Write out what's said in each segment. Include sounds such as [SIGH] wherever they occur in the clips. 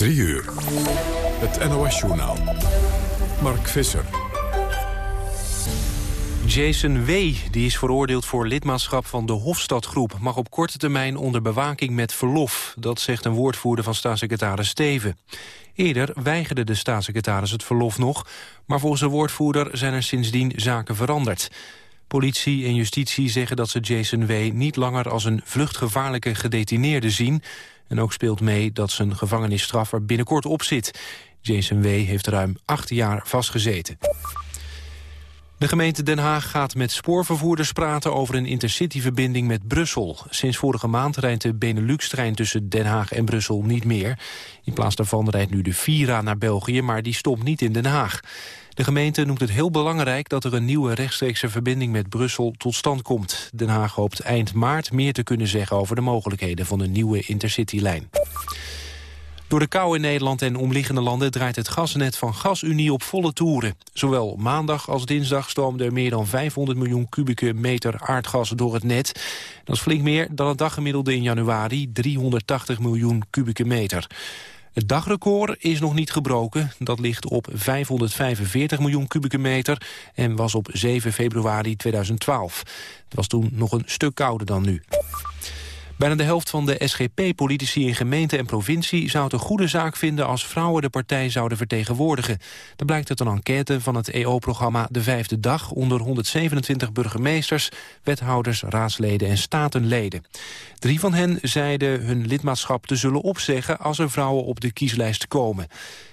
3 uur. Het NOS-journaal. Mark Visser. Jason W., die is veroordeeld voor lidmaatschap van de Hofstadgroep... mag op korte termijn onder bewaking met verlof. Dat zegt een woordvoerder van staatssecretaris Steven. Eerder weigerde de staatssecretaris het verlof nog... maar volgens de woordvoerder zijn er sindsdien zaken veranderd. Politie en justitie zeggen dat ze Jason W. niet langer als een vluchtgevaarlijke gedetineerde zien... en ook speelt mee dat zijn gevangenisstraf er binnenkort op zit. Jason W. heeft ruim acht jaar vastgezeten. De gemeente Den Haag gaat met spoorvervoerders praten over een intercityverbinding met Brussel. Sinds vorige maand rijdt de Benelux-trein tussen Den Haag en Brussel niet meer. In plaats daarvan rijdt nu de Vira naar België, maar die stopt niet in Den Haag. De gemeente noemt het heel belangrijk dat er een nieuwe rechtstreekse verbinding met Brussel tot stand komt. Den Haag hoopt eind maart meer te kunnen zeggen over de mogelijkheden van een nieuwe intercitylijn. Door de kou in Nederland en omliggende landen draait het gasnet van GasUnie op volle toeren. Zowel maandag als dinsdag stroomde er meer dan 500 miljoen kubieke meter aardgas door het net. Dat is flink meer dan het daggemiddelde in januari, 380 miljoen kubieke meter. Het dagrecord is nog niet gebroken. Dat ligt op 545 miljoen kubieke meter en was op 7 februari 2012. Het was toen nog een stuk kouder dan nu. Bijna de helft van de SGP-politici in gemeente en provincie... zou het een goede zaak vinden als vrouwen de partij zouden vertegenwoordigen. Dat blijkt uit een enquête van het EO-programma De Vijfde Dag... onder 127 burgemeesters, wethouders, raadsleden en statenleden. Drie van hen zeiden hun lidmaatschap te zullen opzeggen... als er vrouwen op de kieslijst komen.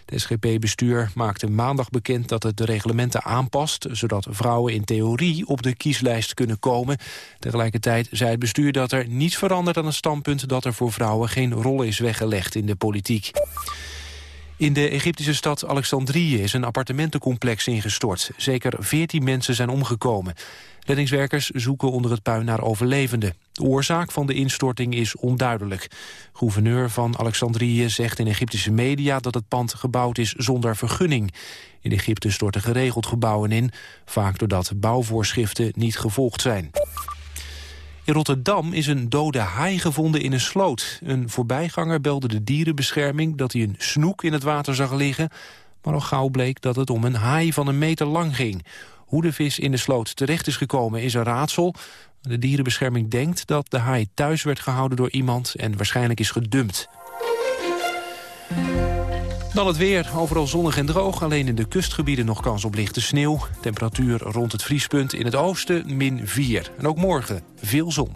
De SGP-bestuur maakte maandag bekend dat het de reglementen aanpast... zodat vrouwen in theorie op de kieslijst kunnen komen. Tegelijkertijd zei het bestuur dat er niets verandert aan het standpunt... dat er voor vrouwen geen rol is weggelegd in de politiek. In de Egyptische stad Alexandrië is een appartementencomplex ingestort. Zeker 14 mensen zijn omgekomen. Reddingswerkers zoeken onder het puin naar overlevenden. De oorzaak van de instorting is onduidelijk. Gouverneur van Alexandrië zegt in Egyptische media dat het pand gebouwd is zonder vergunning. In Egypte storten geregeld gebouwen in, vaak doordat bouwvoorschriften niet gevolgd zijn. In Rotterdam is een dode haai gevonden in een sloot. Een voorbijganger belde de dierenbescherming dat hij een snoek in het water zag liggen... maar al gauw bleek dat het om een haai van een meter lang ging. Hoe de vis in de sloot terecht is gekomen is een raadsel. De dierenbescherming denkt dat de haai thuis werd gehouden door iemand... en waarschijnlijk is gedumpt. Dan het weer. Overal zonnig en droog. Alleen in de kustgebieden nog kans op lichte sneeuw. Temperatuur rond het vriespunt. In het oosten min 4. En ook morgen veel zon.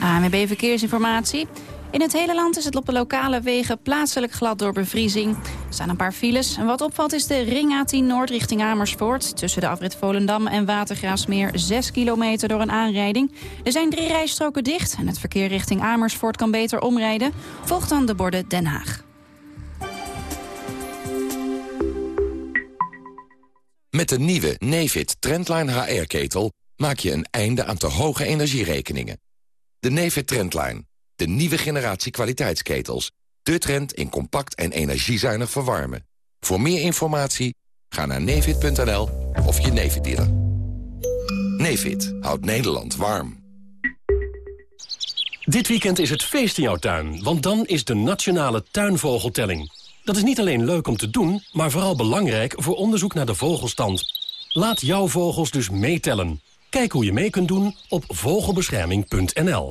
ANWB Verkeersinformatie. In het hele land is het op de lokale wegen plaatselijk glad door bevriezing. Er staan een paar files. En wat opvalt is de ring A10 Noord richting Amersfoort. Tussen de afrit Volendam en Watergraafsmeer 6 kilometer door een aanrijding. Er zijn drie rijstroken dicht en het verkeer richting Amersfoort kan beter omrijden. Volgt dan de borden Den Haag. Met de nieuwe Nefit Trendline HR-ketel maak je een einde aan te hoge energierekeningen. De Nefit Trendline de nieuwe generatie kwaliteitsketels. De trend in compact en energiezuinig verwarmen. Voor meer informatie ga naar nevid.nl of je Nevid dealer. Houdt Nederland warm. Dit weekend is het feest in jouw tuin, want dan is de Nationale Tuinvogeltelling. Dat is niet alleen leuk om te doen, maar vooral belangrijk voor onderzoek naar de vogelstand. Laat jouw vogels dus meetellen. Kijk hoe je mee kunt doen op vogelbescherming.nl.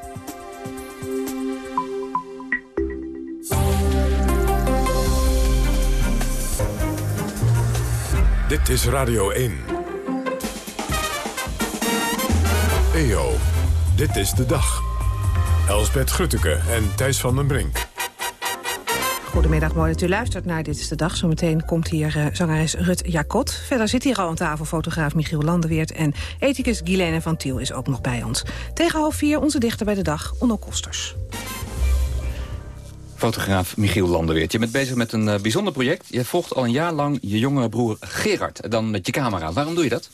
Dit is Radio 1. EO, dit is de dag. Elsbet Grutteke en Thijs van den Brink. Goedemiddag, mooi dat u luistert naar Dit is de Dag. Zometeen komt hier uh, zangeres Rut Jacot. Verder zit hier al aan tafel fotograaf Michiel Landeweert... en ethicus Guilaine van Tiel is ook nog bij ons. Tegen half vier onze dichter bij de dag, Onno Kosters. Fotograaf Michiel Landeweert. Je bent bezig met een uh, bijzonder project. Je volgt al een jaar lang je jongere broer Gerard. Dan met je camera. Waarom doe je dat?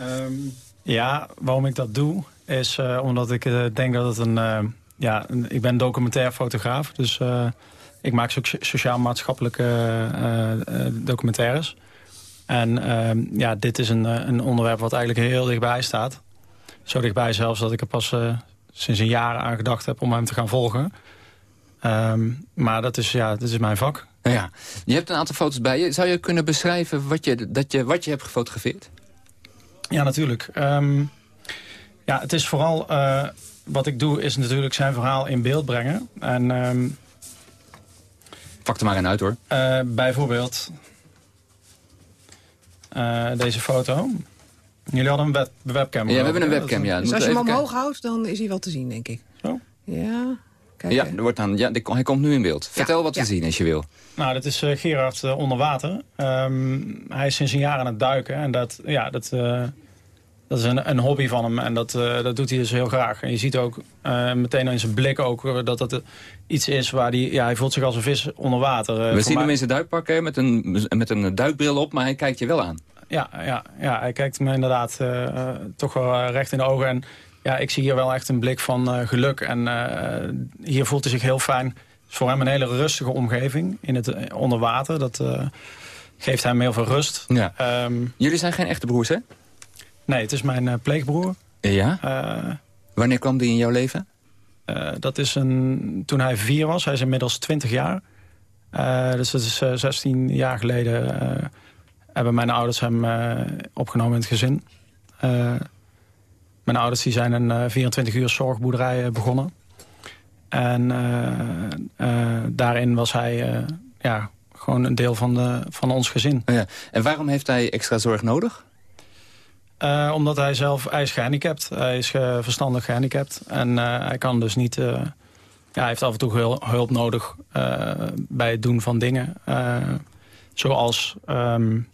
Um, ja, waarom ik dat doe... is uh, omdat ik denk dat het een ja, ik ben documentair fotograaf. Dus uh, ik maak so sociaal-maatschappelijke uh, uh, documentaires. En ehm, ja, dit is een, een onderwerp wat eigenlijk heel dichtbij staat. Zo dichtbij zelfs dat ik er pas sinds een jaar aan gedacht heb om hem te gaan volgen. Um, maar dat is, ja, dat is mijn vak. Ja, je hebt een aantal foto's bij je. Zou je kunnen beschrijven wat je, dat je, wat je hebt gefotografeerd? Ja, natuurlijk. Um, ja, het is vooral wat ik doe is natuurlijk zijn verhaal in beeld brengen. En, um, Pak er maar een uit hoor. Uh, bijvoorbeeld uh, deze foto. Jullie hadden een web webcam. Ja, we hebben een webcam, ja. Dus als je hem omhoog houdt, dan is hij wel te zien, denk ik. Zo? Ja, Ja, er wordt aan, ja hij komt nu in beeld. Vertel ja, wat te ja. zien als je wil. Nou, dat is uh, Gerard onder water. Um, hij is sinds een jaar aan het duiken. En dat, ja, dat dat is een, een, hobby van hem en dat, uh, dat doet hij dus heel graag. En je ziet ook uh, meteen in zijn blik ook dat dat iets is waar hij... Ja, hij voelt zich als een vis onder water. Uh, We zien mij... hem in zijn duikpak met een, met een duikbril op, maar hij kijkt je wel aan. Ja, ja, ja hij kijkt me inderdaad toch wel recht in de ogen. En ja, ik zie hier wel echt een blik van geluk. En hier voelt hij zich heel fijn. Het is voor hem een hele rustige omgeving in het onder water. Dat geeft hem heel veel rust. Ja. Um, Jullie zijn geen echte broers, hè? Nee, het is mijn pleegbroer. Ja? Wanneer kwam die in jouw leven? Dat is een, toen hij vier was. Hij is inmiddels 20 jaar. dus dat is 16 jaar geleden hebben mijn ouders hem opgenomen in het gezin. Mijn ouders die zijn een 24 uur zorgboerderij begonnen. En daarin was hij ja, gewoon een deel van, de, van ons gezin. Oh ja. En waarom heeft hij extra zorg nodig? Uh, omdat hij zelf hij is gehandicapt. Hij is uh, verstandig gehandicapt. En uh, hij kan dus niet... ja, hij heeft af en toe hulp, nodig bij het doen van dingen. zoals... Um,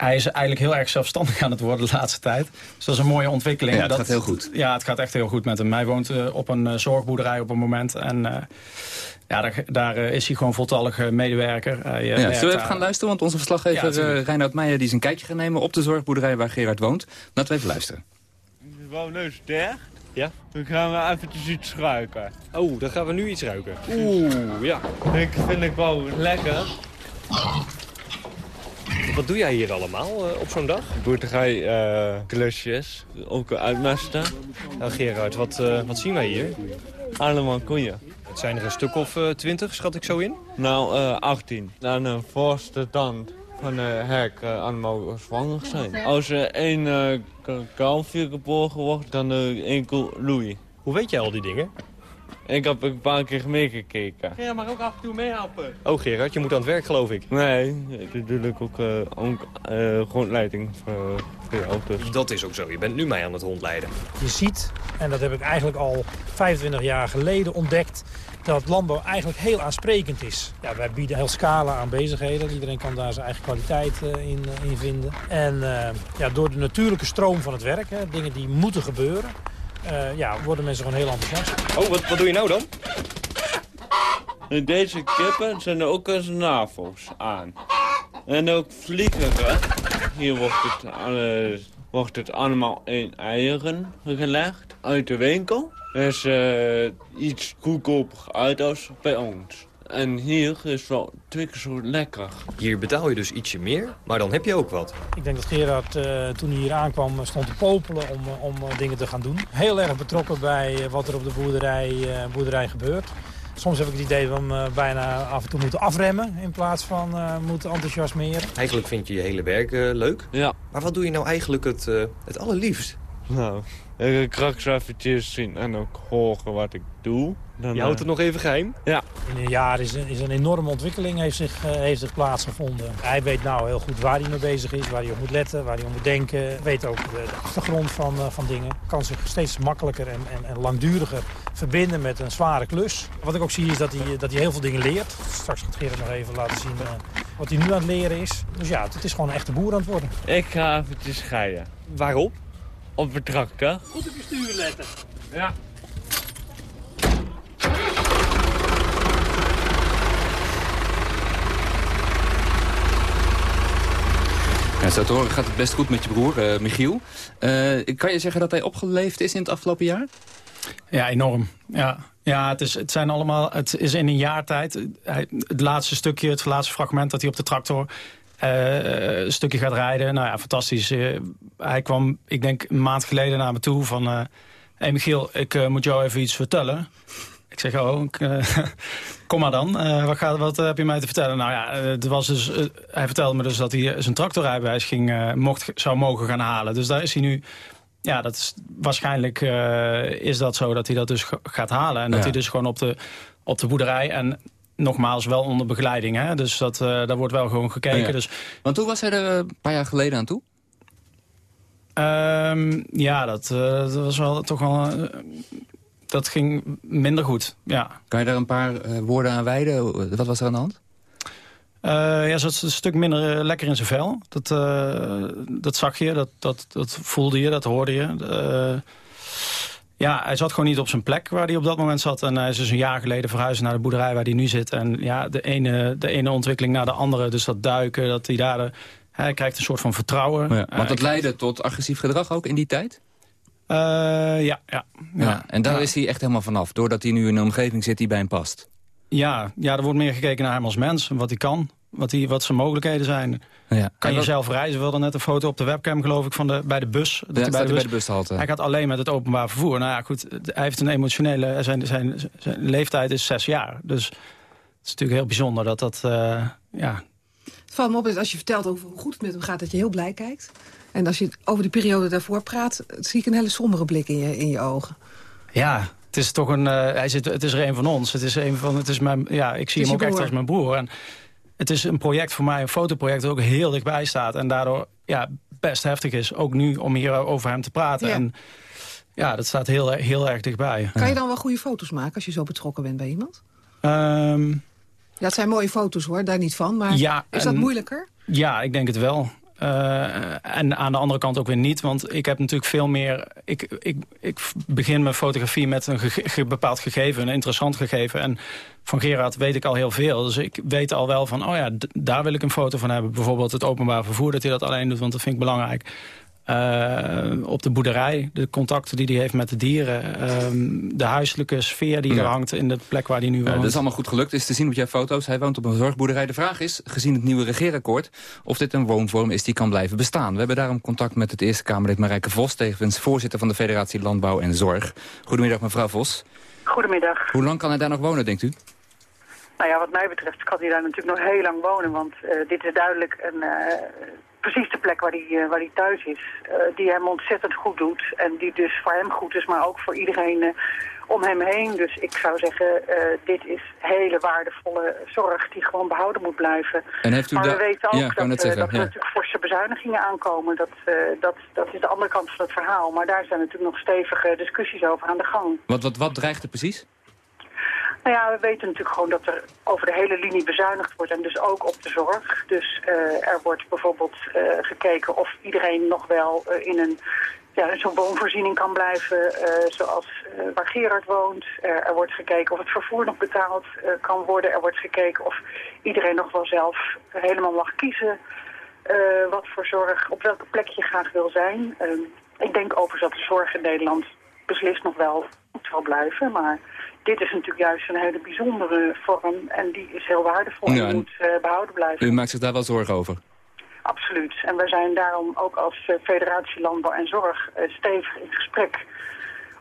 hij is eigenlijk heel erg zelfstandig aan het worden de laatste tijd. Dus dat is een mooie ontwikkeling. Ja, het dat, gaat heel goed. Ja, het gaat echt heel goed met hem. Hij woont op een zorgboerderij op een moment. En ja, daar, daar uh, is hij gewoon voltallige medewerker. Uh, ja, zullen we even gaan luisteren? Want onze verslaggever ja, uh, Reinoud Meijer die is een kijkje gaan nemen op de zorgboerderij waar Gerard woont. Laten we even luisteren. De woonneus dicht. Ja? Dan gaan we eventjes iets ruiken. Oh, dan gaan we nu iets ruiken. Oeh, ja. Ik vind ik wel lekker. Wat doe jij hier allemaal uh, op zo'n dag? Boerderij uh, klusjes, ook uitmesten. Nou Gerard, wat, uh, wat zien wij hier? Allemaal koeien. Het zijn er een stuk of twintig, schat ik zo in? Nou, uh, 18. Dan een voorste tand van de hek allemaal zwanger zijn. Als er één kalfje geboren wordt, dan één koe Louis. Hoe weet jij al die dingen? Ik heb een paar keer meegekeken. Ja, maar ook af en toe meehelpen. Oh Gerard, je moet aan het werk geloof ik. Nee, ik doe natuurlijk ook, uh, ook uh, rondleiding voor, voor je auto's. Dat is ook zo, je bent nu mij aan het rondleiden. Je ziet, en dat heb ik eigenlijk al 25 jaar geleden ontdekt dat landbouw eigenlijk heel aansprekend is. Ja, wij bieden heel scala aan bezigheden. Iedereen kan daar zijn eigen kwaliteit uh, in, in, vinden. En uh, ja, door de natuurlijke stroom van het werk, hè, dingen die moeten gebeuren... ja, worden mensen gewoon heel enthousiast. Oh, wat, wat doe je nou dan? In deze kippen zijn er ook eens navels aan. En ook vliegeren. Hier wordt het, alles, wordt het allemaal in eieren gelegd uit de winkel is uh, iets goedkoper uit als bij ons. En hier is wel twee keer zo lekker. Hier betaal je dus ietsje meer, maar dan heb je ook wat. Ik denk dat Gerard uh, toen hij hier aankwam stond te popelen om, om uh, dingen te gaan doen. Heel erg betrokken bij wat er op de boerderij, boerderij gebeurt. Soms heb ik het idee dat we hem bijna af en toe moeten afremmen in plaats van moeten enthousiasmeren. Eigenlijk vind je je hele werk leuk. Ja. Maar wat doe je nou eigenlijk het, het allerliefst? Nou, ik ga straks eventjes zien en ook horen wat ik doe. Dan, Je houdt het nog even geheim? Ja. In een jaar is een, is een enorme ontwikkeling heeft zich, uh, heeft zich plaatsgevonden. Hij weet nou heel goed waar hij mee bezig is, waar hij op moet letten, waar hij op moet denken. Weet ook de, de achtergrond van, uh, van dingen. Kan zich steeds makkelijker en, en, en, langduriger verbinden met een zware klus. Wat ik ook zie is dat hij, dat hij heel veel dingen leert. Straks gaat Gerrit nog even laten zien uh, wat hij nu aan het leren is. Dus ja, het is gewoon een echte boer aan het worden. Ik ga eventjes scheiden. Waarop? Op het tractor. Goed op je stuur letten. Ja. Ja, zo te horen gaat het best goed met je broer, uh, Michiel. Uh, kan je zeggen dat hij opgeleefd is in het afgelopen jaar? Ja, enorm. Ja, ja het, is, het, zijn allemaal, het is in een jaar tijd. Hij, het laatste stukje, het laatste fragment dat hij op de tractor uh, een stukje gaat rijden. Nou ja, fantastisch. hij kwam, ik denk, een maand geleden naar me toe van... Hé hey Michiel, ik moet jou even iets vertellen. Ik zeg, oh, ik, [LAUGHS] kom maar dan. Wat, gaat, wat heb je mij te vertellen? Nou ja, het was dus, hij vertelde me dus dat hij zijn tractorrijbewijs ging, mocht, zou mogen gaan halen. Dus daar is hij nu... Ja, dat is, waarschijnlijk is dat zo dat hij dat dus gaat halen. En ja. dat hij dus gewoon op de, op de boerderij... en nogmaals wel onder begeleiding. Hè? Dus dat, daar wordt wel gewoon gekeken. Oh ja. dus, Want hoe was hij er een paar jaar geleden aan toe? Um, ja, dat, dat was wel toch wel dat ging minder goed, ja. Kan je daar een paar uh, woorden aan wijden? Wat was er aan de hand? Uh, ja, ze zat een stuk minder uh, lekker in zijn vel. Dat, dat zag je, dat, dat, dat voelde je, dat hoorde je. Ja, hij zat gewoon niet op zijn plek waar hij op dat moment zat. En hij is dus een jaar geleden verhuisd naar de boerderij waar hij nu zit. En ja, de ene, de ene ontwikkeling naar de andere. Dus dat duiken, dat hij daar... De, hij krijgt een soort van vertrouwen. Ja, want dat leidde tot agressief gedrag ook in die tijd? Uh, ja, ja, ja. ja. En daar ja. is hij echt helemaal vanaf, doordat hij nu in een omgeving zit die bij hem past. Ja, ja, er wordt meer gekeken naar hem als mens, wat hij kan, wat, hij, wat zijn mogelijkheden zijn. Ja. Kan je zelf reizen? We hadden net een foto op de webcam, geloof ik, van de, bij de bus. Dat hij bij de, bus, bij de bus halte. Hij gaat alleen met het openbaar vervoer. Nou ja, goed, hij heeft een emotionele... Zijn, zijn, zijn leeftijd is zes jaar. Dus het is natuurlijk heel bijzonder dat dat... Uh, ja. Het valt me op dat als je vertelt over hoe goed het met hem gaat... dat je heel blij kijkt. En als je over die periode daarvoor praat... zie ik een hele sombere blik in je, in je ogen. Ja, het is toch een... Uh, hij zit, het is er een van ons. Het is een van... Het is mijn, ja, ik zie hem ook broer. echt als mijn broer. En het is een project voor mij, een fotoproject... dat ook heel dichtbij staat. En daardoor ja, best heftig is. Ook nu om hier over hem te praten. Ja. En ja, dat staat heel, heel erg dichtbij. Kan je dan wel goede foto's maken als je zo betrokken bent bij iemand? Um, ja, het zijn mooie foto's hoor, daar niet van. Maar ja, is dat en, moeilijker? Ja, ik denk het wel. Uh, en aan de andere kant ook weer niet. Want ik heb natuurlijk veel meer... Ik, ik, ik begin mijn fotografie met een bepaald gegeven, een interessant gegeven. En van Gerard weet ik al heel veel. Dus ik weet al wel van, oh ja, daar wil ik een foto van hebben. Bijvoorbeeld het openbaar vervoer, dat hij dat alleen doet, want dat vind ik belangrijk. Uh, op de boerderij, de contacten die hij heeft met de dieren. Uh, de huiselijke sfeer die Ja. er hangt in de plek waar hij nu woont. dat is allemaal goed gelukt. is te zien op jouw foto's. Hij woont op een zorgboerderij. De vraag is, gezien het nieuwe regeerakkoord... of dit een woonvorm is die kan blijven bestaan. We hebben daarom contact met het Eerste Kamerlid Marijke Vos... tevens voorzitter van de Federatie Landbouw en Zorg. Goedemiddag, mevrouw Vos. Goedemiddag. Hoe lang kan hij daar nog wonen, denkt u? Nou ja, wat mij betreft kan hij daar natuurlijk nog heel lang wonen. Want eh, dit is duidelijk een, eh, precies de plek waar hij, eh, waar hij thuis is. eh, die hem ontzettend goed doet. En die dus voor hem goed is, maar ook voor iedereen eh, om hem heen. Dus ik zou zeggen, dit is hele waardevolle zorg die gewoon behouden moet blijven. En heeft u maar we weten ook Ja, dat, net zeggen, dat er natuurlijk forse bezuinigingen aankomen. Dat, dat, dat is de andere kant van het verhaal. Maar daar zijn natuurlijk nog stevige discussies over aan de gang. Wat, wat, wat dreigt er precies? Nou ja, we weten natuurlijk gewoon dat er over de hele linie bezuinigd wordt en dus ook op de zorg. Dus eh, er wordt bijvoorbeeld eh, gekeken of iedereen nog wel eh, in een ja, zo'n woonvoorziening kan blijven zoals waar Gerard woont. Er- wordt gekeken of het vervoer nog betaald kan worden. Er wordt gekeken of iedereen nog wel zelf helemaal mag kiezen wat voor zorg, op welke plek je graag wil zijn. Eh, ik denk overigens dat de zorg in Nederland beslist nog wel moet zal blijven, maar dit is natuurlijk juist een hele bijzondere vorm en die is heel waardevol Ja, en moet eh, behouden blijven. U maakt zich daar wel zorgen over. Absoluut. En wij zijn daarom ook als eh, Federatie Landbouw en Zorg eh, stevig in gesprek.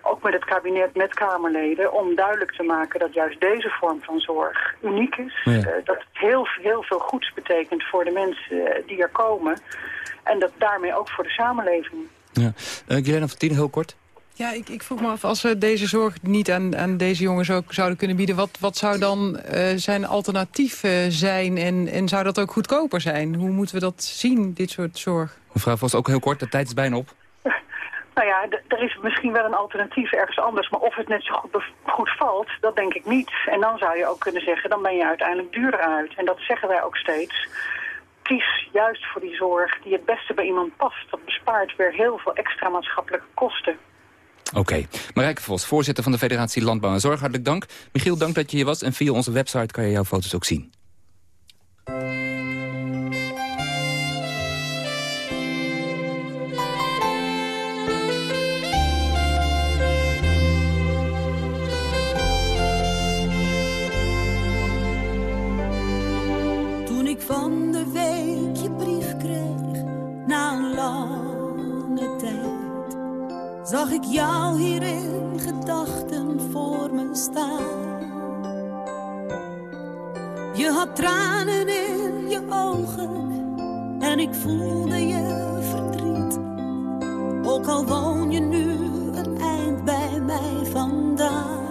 Ook met het kabinet, met Kamerleden, om duidelijk te maken dat juist deze vorm van zorg uniek is. Ja. Dat het heel, heel veel goeds betekent voor de mensen die er komen. En dat daarmee ook voor de samenleving. Ja. Uh, van Tien, heel kort. Ja, ik, ik vroeg me af, als we deze zorg niet aan, aan deze jongens ook zouden kunnen bieden... wat, wat zou dan uh, zijn alternatief uh, zijn en, en zou dat ook goedkoper zijn? Hoe moeten we dat zien, dit soort zorg? Mevrouw Vos, ook heel kort, de tijd is bijna op. [LAUGHS] Nou ja, er is misschien wel een alternatief ergens anders. Maar of het net zo goed, goed, valt, dat denk ik niet. En dan zou je ook kunnen zeggen, dan ben je uiteindelijk duurder uit. En dat zeggen wij ook steeds. Kies juist voor die zorg die het beste bij iemand past. Dat bespaart weer heel veel extra maatschappelijke kosten. Oké. Okay. Marijke Vos, voorzitter van de Federatie Landbouw en Zorg, hartelijk dank. Michiel, dank dat je hier was. En via onze website kan je jouw foto's ook zien. Zag ik jou hier in gedachten voor me staan. Je had tranen in je ogen en ik voelde je verdriet. Ook al woon je nu een eind bij mij vandaan.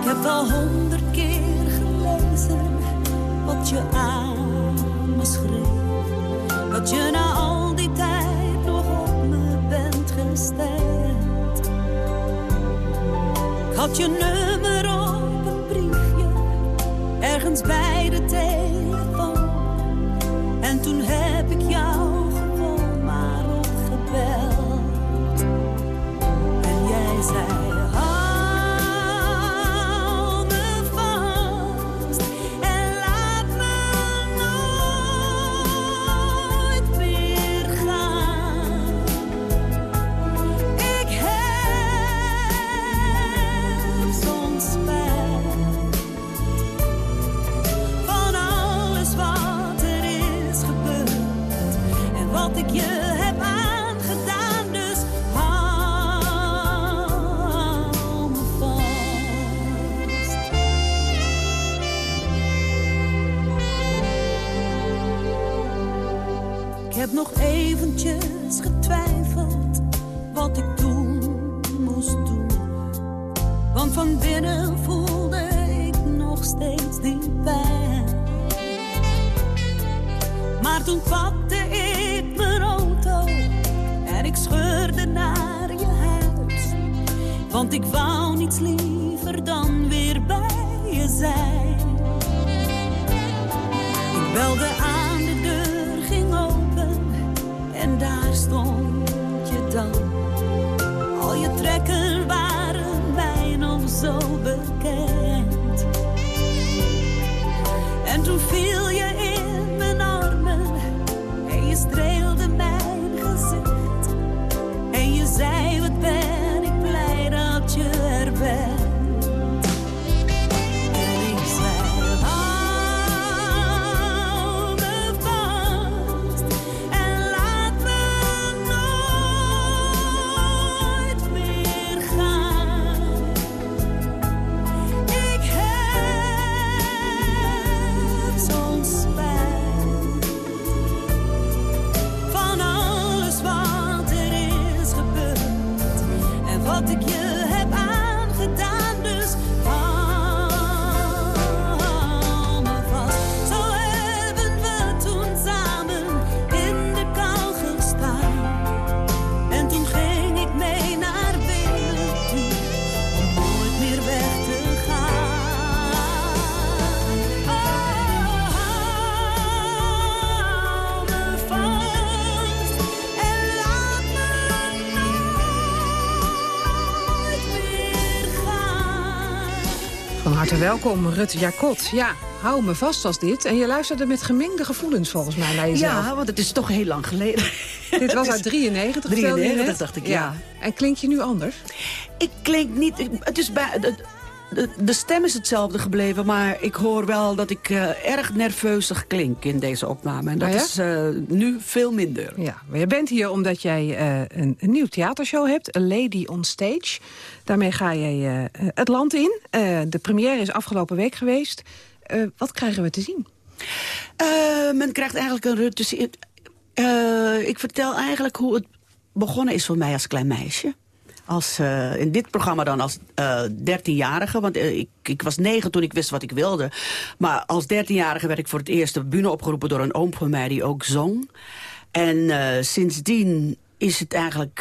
Ik heb al honderd keer gelezen wat je aan me schreef. Dat je na al ik had je nummer op een briefje, ergens bij de telefoon. En toen heb ik Ik heb nog eventjes getwijfeld wat ik toen moest doen. Want van binnen voelde ik nog steeds die pijn. Maar toen pakte ik mijn auto en ik scheurde naar je huis. Want ik wou niets liever dan weer bij je zijn. Ik belde aan stond je dan? Al je trekken waren bijna zo bekend. En toen viel welkom, Rut Jacot. Ja, hou me vast als dit. En je luisterde met gemengde gevoelens volgens mij naar jezelf. Ja, want het is toch heel lang geleden. Dit was [LAUGHS] uit 93, 93 dacht ik, ja. En klink je nu anders? Ik klink niet... Het is bij, de, de, stem is hetzelfde gebleven, maar ik hoor wel dat ik uh, erg nerveusig klink in deze opname. En dat ah, is uh, nu veel minder. Ja, maar je bent hier omdat jij uh, een, een nieuw theatershow hebt, A Lady on Stage. Daarmee ga je het land in. de première is afgelopen week geweest. wat krijgen we te zien? men krijgt eigenlijk een... Dus Uh, ik vertel eigenlijk hoe het begonnen is voor mij als klein meisje. Als, uh, in dit programma dan als dertienjarige. Uh, want ik, ik, was negen toen ik wist wat ik wilde. Maar als dertienjarige werd ik voor het eerst op bühne opgeroepen... door een oom van mij die ook zong. En sindsdien is het eigenlijk,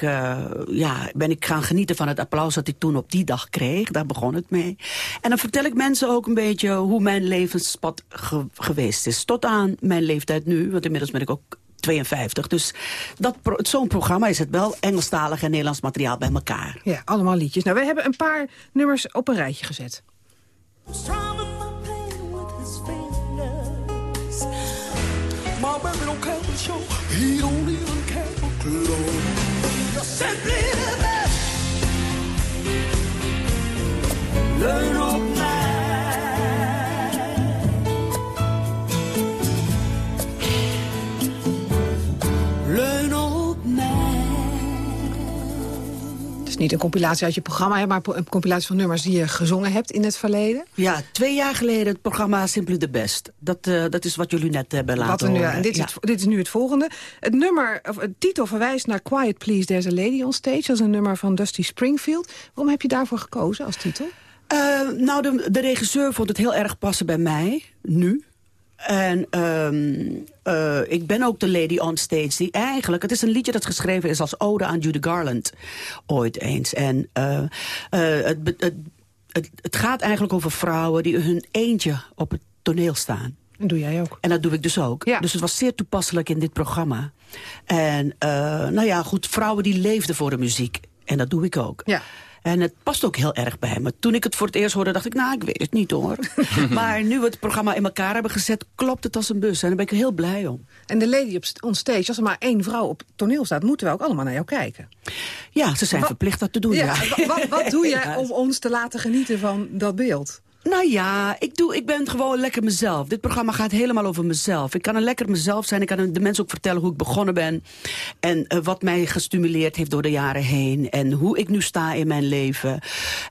ja, ben ik gaan genieten van het applaus dat ik toen op die dag kreeg. Daar begon het mee. En dan vertel ik mensen ook een beetje hoe mijn levenspad ge geweest is. Tot aan mijn leeftijd nu, want inmiddels ben ik ook 52. Dus zo'n programma is het wel Engelstalig en Nederlands materiaal bij elkaar. Ja, allemaal liedjes. Nou, we hebben een paar nummers op een rijtje gezet. Niet een compilatie uit je programma, maar een compilatie van nummers die je gezongen hebt in het verleden. Ja, twee jaar geleden het programma Simply the Best. Dat, uh, dat is wat jullie net hebben laten nu, horen. Dit, ja. is het, dit is nu het volgende. Het nummer, of het titel verwijst naar Quiet Please, There's a Lady on Stage. Dat is een nummer van Dusty Springfield. Waarom heb je daarvoor gekozen als titel? Uh, nou, de, de regisseur vond het heel erg passen bij mij, nu. En um, uh, ik ben ook de lady on stage die eigenlijk... Het is een liedje dat geschreven is als ode aan Judy Garland ooit eens. En uh, uh, het, het, het, het, gaat eigenlijk over vrouwen die hun eentje op het toneel staan. En doe jij ook. En dat doe ik dus ook. Ja. Dus het was zeer toepasselijk in dit programma. En nou ja, goed, vrouwen die leefden voor de muziek. En dat doe ik ook. Ja. En het past ook heel erg bij me. Toen ik het voor het eerst hoorde, dacht ik, nou, ik weet het niet hoor. [LAUGHS] maar nu we het programma in elkaar hebben gezet, klopt het als een bus. En daar ben ik er heel blij om. En de lady op on stage, als er maar één vrouw op toneel staat... moeten we ook allemaal naar jou kijken. Ja, ze zijn verplicht dat te doen, ja. ja. Wat, wat doe [LAUGHS] je om ons te laten genieten van dat beeld? Nou ja, ik, doe, ik ben gewoon lekker mezelf. Dit programma gaat helemaal over mezelf. Ik kan er lekker mezelf zijn. Ik kan de mensen ook vertellen hoe ik begonnen ben. En uh, wat mij gestimuleerd heeft door de jaren heen. En hoe ik nu sta in mijn leven.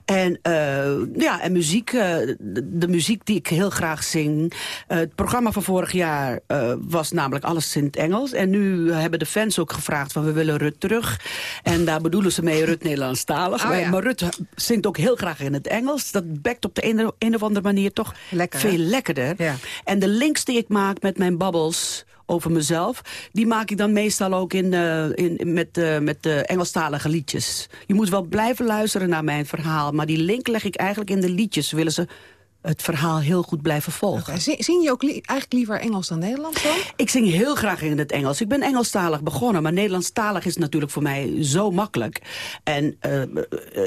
En, uh, ja, en muziek, uh, de, de, muziek die ik heel graag zing. het programma van vorig jaar was namelijk alles in het Engels. En nu hebben de fans ook gevraagd van we willen Rut terug. En daar bedoelen ze mee Rut Nederlandstalig. Oh, ja. Maar Rut zingt ook heel graag in het Engels. Dat bekt op de ene een of andere manier toch Lekker, veel lekkerder. Ja. En de links die ik maak met mijn babbels over mezelf... die maak ik dan meestal ook in, uh, in, met, uh, met uh, Engelstalige liedjes. Je moet wel blijven luisteren naar mijn verhaal... maar die link leg ik eigenlijk in de liedjes. Willen ze het verhaal heel goed blijven volgen. Okay. Zing je ook li eigenlijk liever Engels dan Nederlands dan? Ik zing heel graag in het Engels. Ik ben Engelstalig begonnen, maar Nederlandstalig is natuurlijk voor mij zo makkelijk. En uh,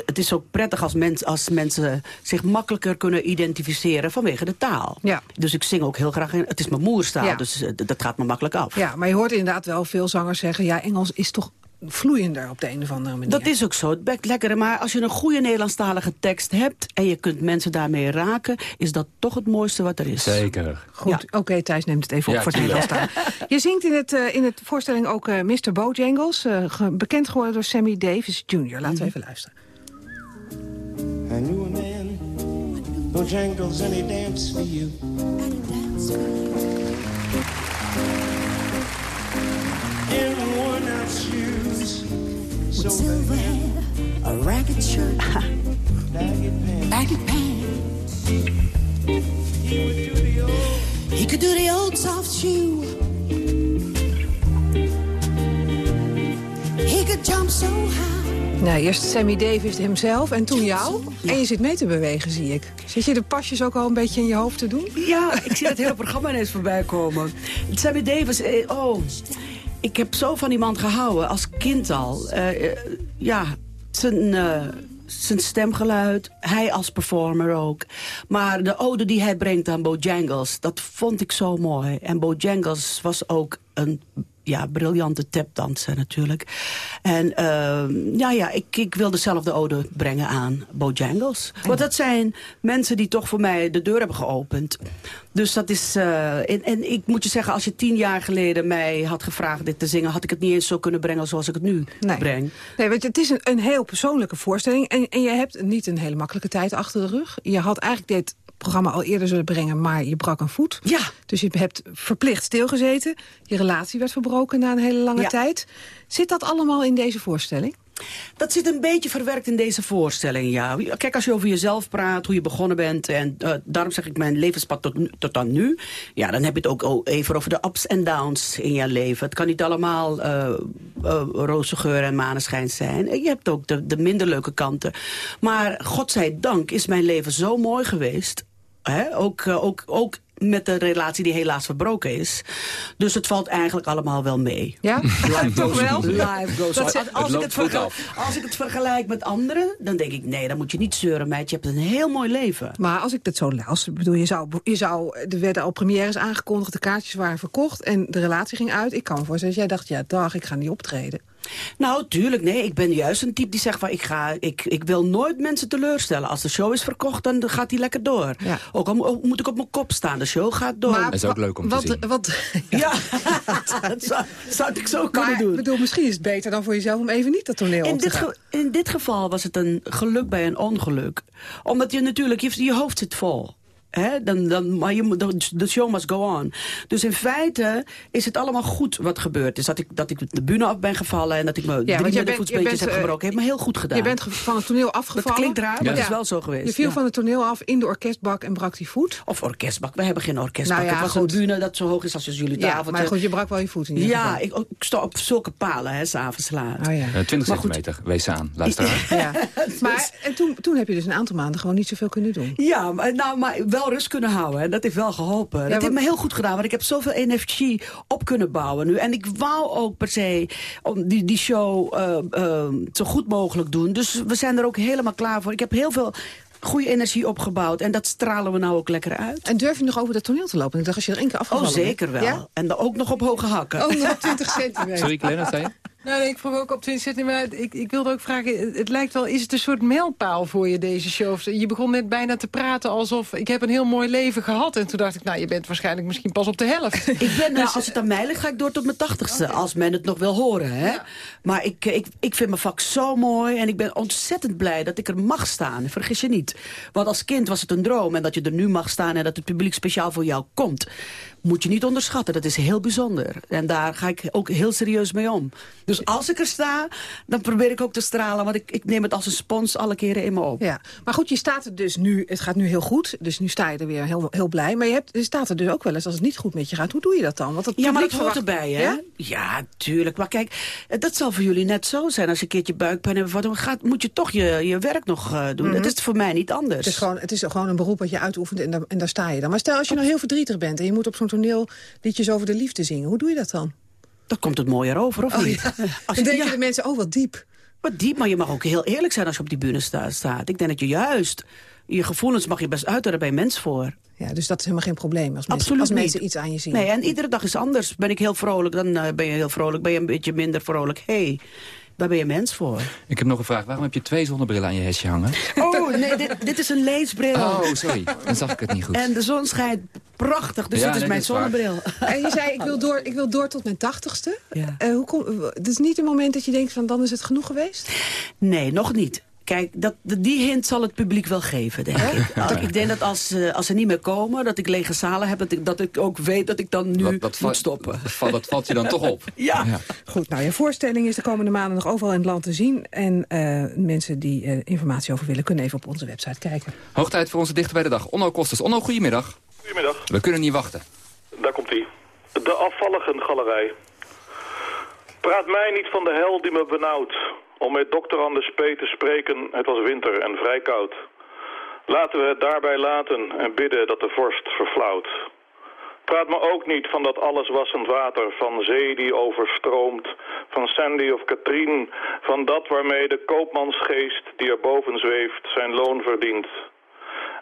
het is ook prettig als, mens, als mensen zich makkelijker kunnen identificeren vanwege de taal. Ja. Dus ik zing ook heel graag in... Het is mijn moerstaal, ja. dus uh, dat gaat me makkelijk af. Ja, maar je hoort inderdaad wel veel zangers zeggen... ja, Engels is toch vloeiender op de een of andere manier. Dat is ook zo, het bekt lekkerder. Maar als je een goede Nederlandstalige tekst hebt... en je kunt mensen daarmee raken... is dat toch het mooiste wat er is. Zeker. Goed, ja. oké, okay, Thijs neemt het even op ja, voor het Nederlandstalig. [LAUGHS] Je zingt in het, uh, in het voorstelling ook uh, Mr. Bojangles... Uh, bekend geworden door Sammy Davis Jr. Laten we mm -hmm. even luisteren. I knew a man, Bojangles, and he danced for you. And he danced for you. With silver hair, a ragged shirt, [LAUGHS] baggy pants. He would do the old. He could do the old soft shoe. He could jump so high. Nou, eerst Sammy Davis hemzelf en toen jou. Ja. En je zit mee te bewegen, zie ik. Zit je de pasjes ook al een beetje in je hoofd te doen? Ja, ik zie het hele programma ineens voorbij komen. Sammy Davis, oh... Ik heb zo van die man gehouden, als kind al. Uh, uh, ja, zijn, uh, zijn stemgeluid, hij als performer ook. Maar de ode die hij brengt aan Bojangles, dat vond ik zo mooi. En Bojangles was ook een ja, briljante tapdanser natuurlijk. En uh, ja, ja, ik, ik wil dezelfde ode brengen aan Bojangles. Want dat zijn mensen die toch voor mij de deur hebben geopend. Dus dat is... Uh, en, en ik moet je zeggen, als je tien jaar geleden mij had gevraagd dit te zingen... had ik het niet eens zo kunnen brengen zoals ik het nu nee. breng. Nee, want het is een, een heel persoonlijke voorstelling. En, en je hebt niet een hele makkelijke tijd achter de rug. Je had eigenlijk dit programma al eerder zullen brengen, maar je brak een voet. Ja. Dus je hebt verplicht stilgezeten. Je relatie werd verbroken na een hele lange Ja. tijd. Zit dat allemaal in deze voorstelling? Dat zit een beetje verwerkt in deze voorstelling, ja. Kijk, als je over jezelf praat, hoe je begonnen bent... en eh, daarom zeg ik mijn levenspad tot, tot aan nu... ja, dan heb je het ook even over de ups en downs in je leven. Het kan niet allemaal eh eh, roze geur en maneschijn zijn. Je hebt ook de, de minder leuke kanten. Maar godzijdank is mijn leven zo mooi geweest... Ook, ook, ook met de relatie die helaas verbroken is. Dus het valt eigenlijk allemaal wel mee. Ja? Life Toch wel? Life goes Dat on. zegt- Als, Het ik het als ik vergelijk met anderen, dan denk ik... nee, dan moet je niet zeuren, meid. Je hebt een heel mooi leven. Maar als ik dat zo las, bedoel, je zou, je zou, er werden al premières aangekondigd, de kaartjes waren verkocht en de relatie ging uit. Ik kan me voorstellen, dat jij dacht, ja, dag, ik ga niet optreden. Nou, tuurlijk, nee. Ik ben juist een type die zegt van... ik, ga, ik, ik wil nooit mensen teleurstellen. Als de show is verkocht, dan gaat die lekker door. Ook al mo- moet ik op mijn kop staan, de show gaat door. Maar Dat is ook leuk om te wat- zien. wat- ja, [LAUGHS] dat zou, zou ik zo kunnen maar, doen. ik bedoel, misschien is het beter dan voor jezelf om even niet dat toneel In op te dit, gaan. in dit geval was het een geluk bij een ongeluk. Omdat je natuurlijk, je, je hoofd zit vol. Hè? Dan, dan, maar je moet, de- de show must go on. Dus in feite is het allemaal goed wat gebeurd is. Dat ik, dat ik de bühne af ben gevallen en dat ik me want drie bent, heb eh, gebroken. Heeft me heel goed gedaan. Je bent van het toneel afgevallen. Dat klinkt raar, maar het is wel zo geweest. Je viel ja. van het toneel af in de orkestbak en brak die voet. Of orkestbak, we hebben geen orkestbak. Nou ja, het was goed. een bühne dat zo hoog is als jullie Ja, tafel. maar goed, je brak wel je voet in ieder Ja, geval. ik, ik sta op zulke palen, hè, s'avonds laat. Oh ja. Eh, 20 Maar goed. centimeter, wees aan, luisteraar. [LAUGHS] Ja. Maar [LAUGHS] en toen, toen heb je dus een aantal maanden gewoon niet zoveel kunnen doen. Ja, maar, nou, maar wel rust kunnen houden. hè. Dat heeft wel geholpen. dat want- heeft me heel goed gedaan, want ik heb zoveel energie op kunnen bouwen nu. En ik wou ook per se om die, die show eh, eh, zo goed mogelijk doen. Dus we zijn er ook helemaal klaar voor. Ik heb heel veel goede energie opgebouwd. En dat stralen we nou ook lekker uit. En durf je nog over dat toneel te lopen? Ik dacht, als je er één keer Oh, afgevallen bent. zeker wel. Ja? En dan ook nog op hoge hakken. Oh, nog op 20 [LAUGHS] centimeter. Sorry, zei je? Nou, nee, ik vroeg ook op 20 centimeter. Ik, ik wilde ook vragen, het- het lijkt wel, is het een soort mijlpaal voor je deze show? Je begon net bijna te praten alsof ik heb een heel mooi leven gehad. En toen dacht ik, nou, je bent waarschijnlijk misschien pas op de helft. [LAUGHS] Ik ben, nou, als het aan mij ligt, ga ik door tot mijn tachtigste. Als men het nog wil horen, hè. Maar ik, ik, ik vind mijn vak zo mooi. En ik ben ontzettend blij dat ik er mag staan. Vergis je niet. Want als kind was het een droom. En dat je er nu mag staan en dat het publiek speciaal voor jou komt. Moet je niet onderschatten. Dat is heel bijzonder. En daar ga ik ook heel serieus mee om. Dus als ik er sta, dan probeer ik ook te stralen. Want ik, ik neem het als een spons alle keren in me op. Ja, maar goed, je staat er dus nu, het gaat nu heel goed. Dus nu sta je er weer heel, heel blij. Maar je, hebt, je staat er dus ook wel eens als het niet goed met je gaat. Hoe doe je dat dan? Want het Ja, maar dat hoort verwacht- erbij, hè? Ja? Ja? tuurlijk. Maar kijk, dat zal voor jullie net zo zijn. Als je een keertje buikpijn hebt, wat, dan gaat, moet je toch je, je werk nog eh, doen. Mhm. Dat is voor mij niet anders. Het is, gewoon, het is gewoon een beroep wat je uitoefent en daar, en daar sta je dan. Maar stel, als je nou heel verdrietig bent en je moet op zo'n toneel liedjes over de liefde zingen. Hoe doe je dat dan? Dan komt het mooier over, of Oh, niet? ja. [LAUGHS] Als Dan je- denken ja. de mensen, oh wat diep. Wat diep, maar je mag ook heel eerlijk zijn als je op die bühne sta- staat. Ik denk dat je juist, je gevoelens mag je best uiten, daar ben je mens voor. Ja, dus dat is helemaal geen probleem als mensen, Absoluut als mensen iets aan je zien. Nee, en iedere dag is anders. Ben ik heel vrolijk, dan eh, ben je heel vrolijk. Ben je een beetje minder vrolijk, hé, hey, daar ben je mens voor. Ik heb nog een vraag. Waarom heb je twee zonnebrillen aan je hesje hangen? Oh, nee, dit, dit is een leesbril. Oh, sorry. Dan zag ik het niet goed. En de zon schijnt prachtig, dus Ja, dit is nee, mijn dat is waar. zonnebril. En je zei, ik wil door, ik wil door tot mijn tachtigste. Ja. Eh, hoe kom, het is niet een moment dat je denkt van, dan is het genoeg geweest? Nee, nog niet. Kijk, dat, die hint zal het publiek wel geven, denk ik. Ik denk dat als, eh, als ze niet meer komen, dat ik lege zalen heb... dat ik, dat ik ook weet dat ik dan nu Dat, dat, va- moet stoppen. dat valt- dat valt je dan toch op. [LAUGHS] Ja. Goed, nou, je voorstelling is de komende maanden nog overal in het land te zien. En eh, mensen die eh, informatie over willen, kunnen even op onze website kijken. Hoog tijd voor onze dichter bij de dag. Onno Kostas. Onno, goedemiddag. Goedemiddag, We kunnen niet wachten. daar komt ie. De afvalligengalerij. Praat mij niet van de hel die me benauwt. Om met dokter aan de spee te spreken, het was winter en vrij koud. Laten we het daarbij laten en bidden dat de vorst verflauwt. Praat me ook niet van dat alleswassend water, van zee die overstroomt, van Sandy of Katrien, van dat waarmee de koopmansgeest die erboven zweeft zijn loon verdient.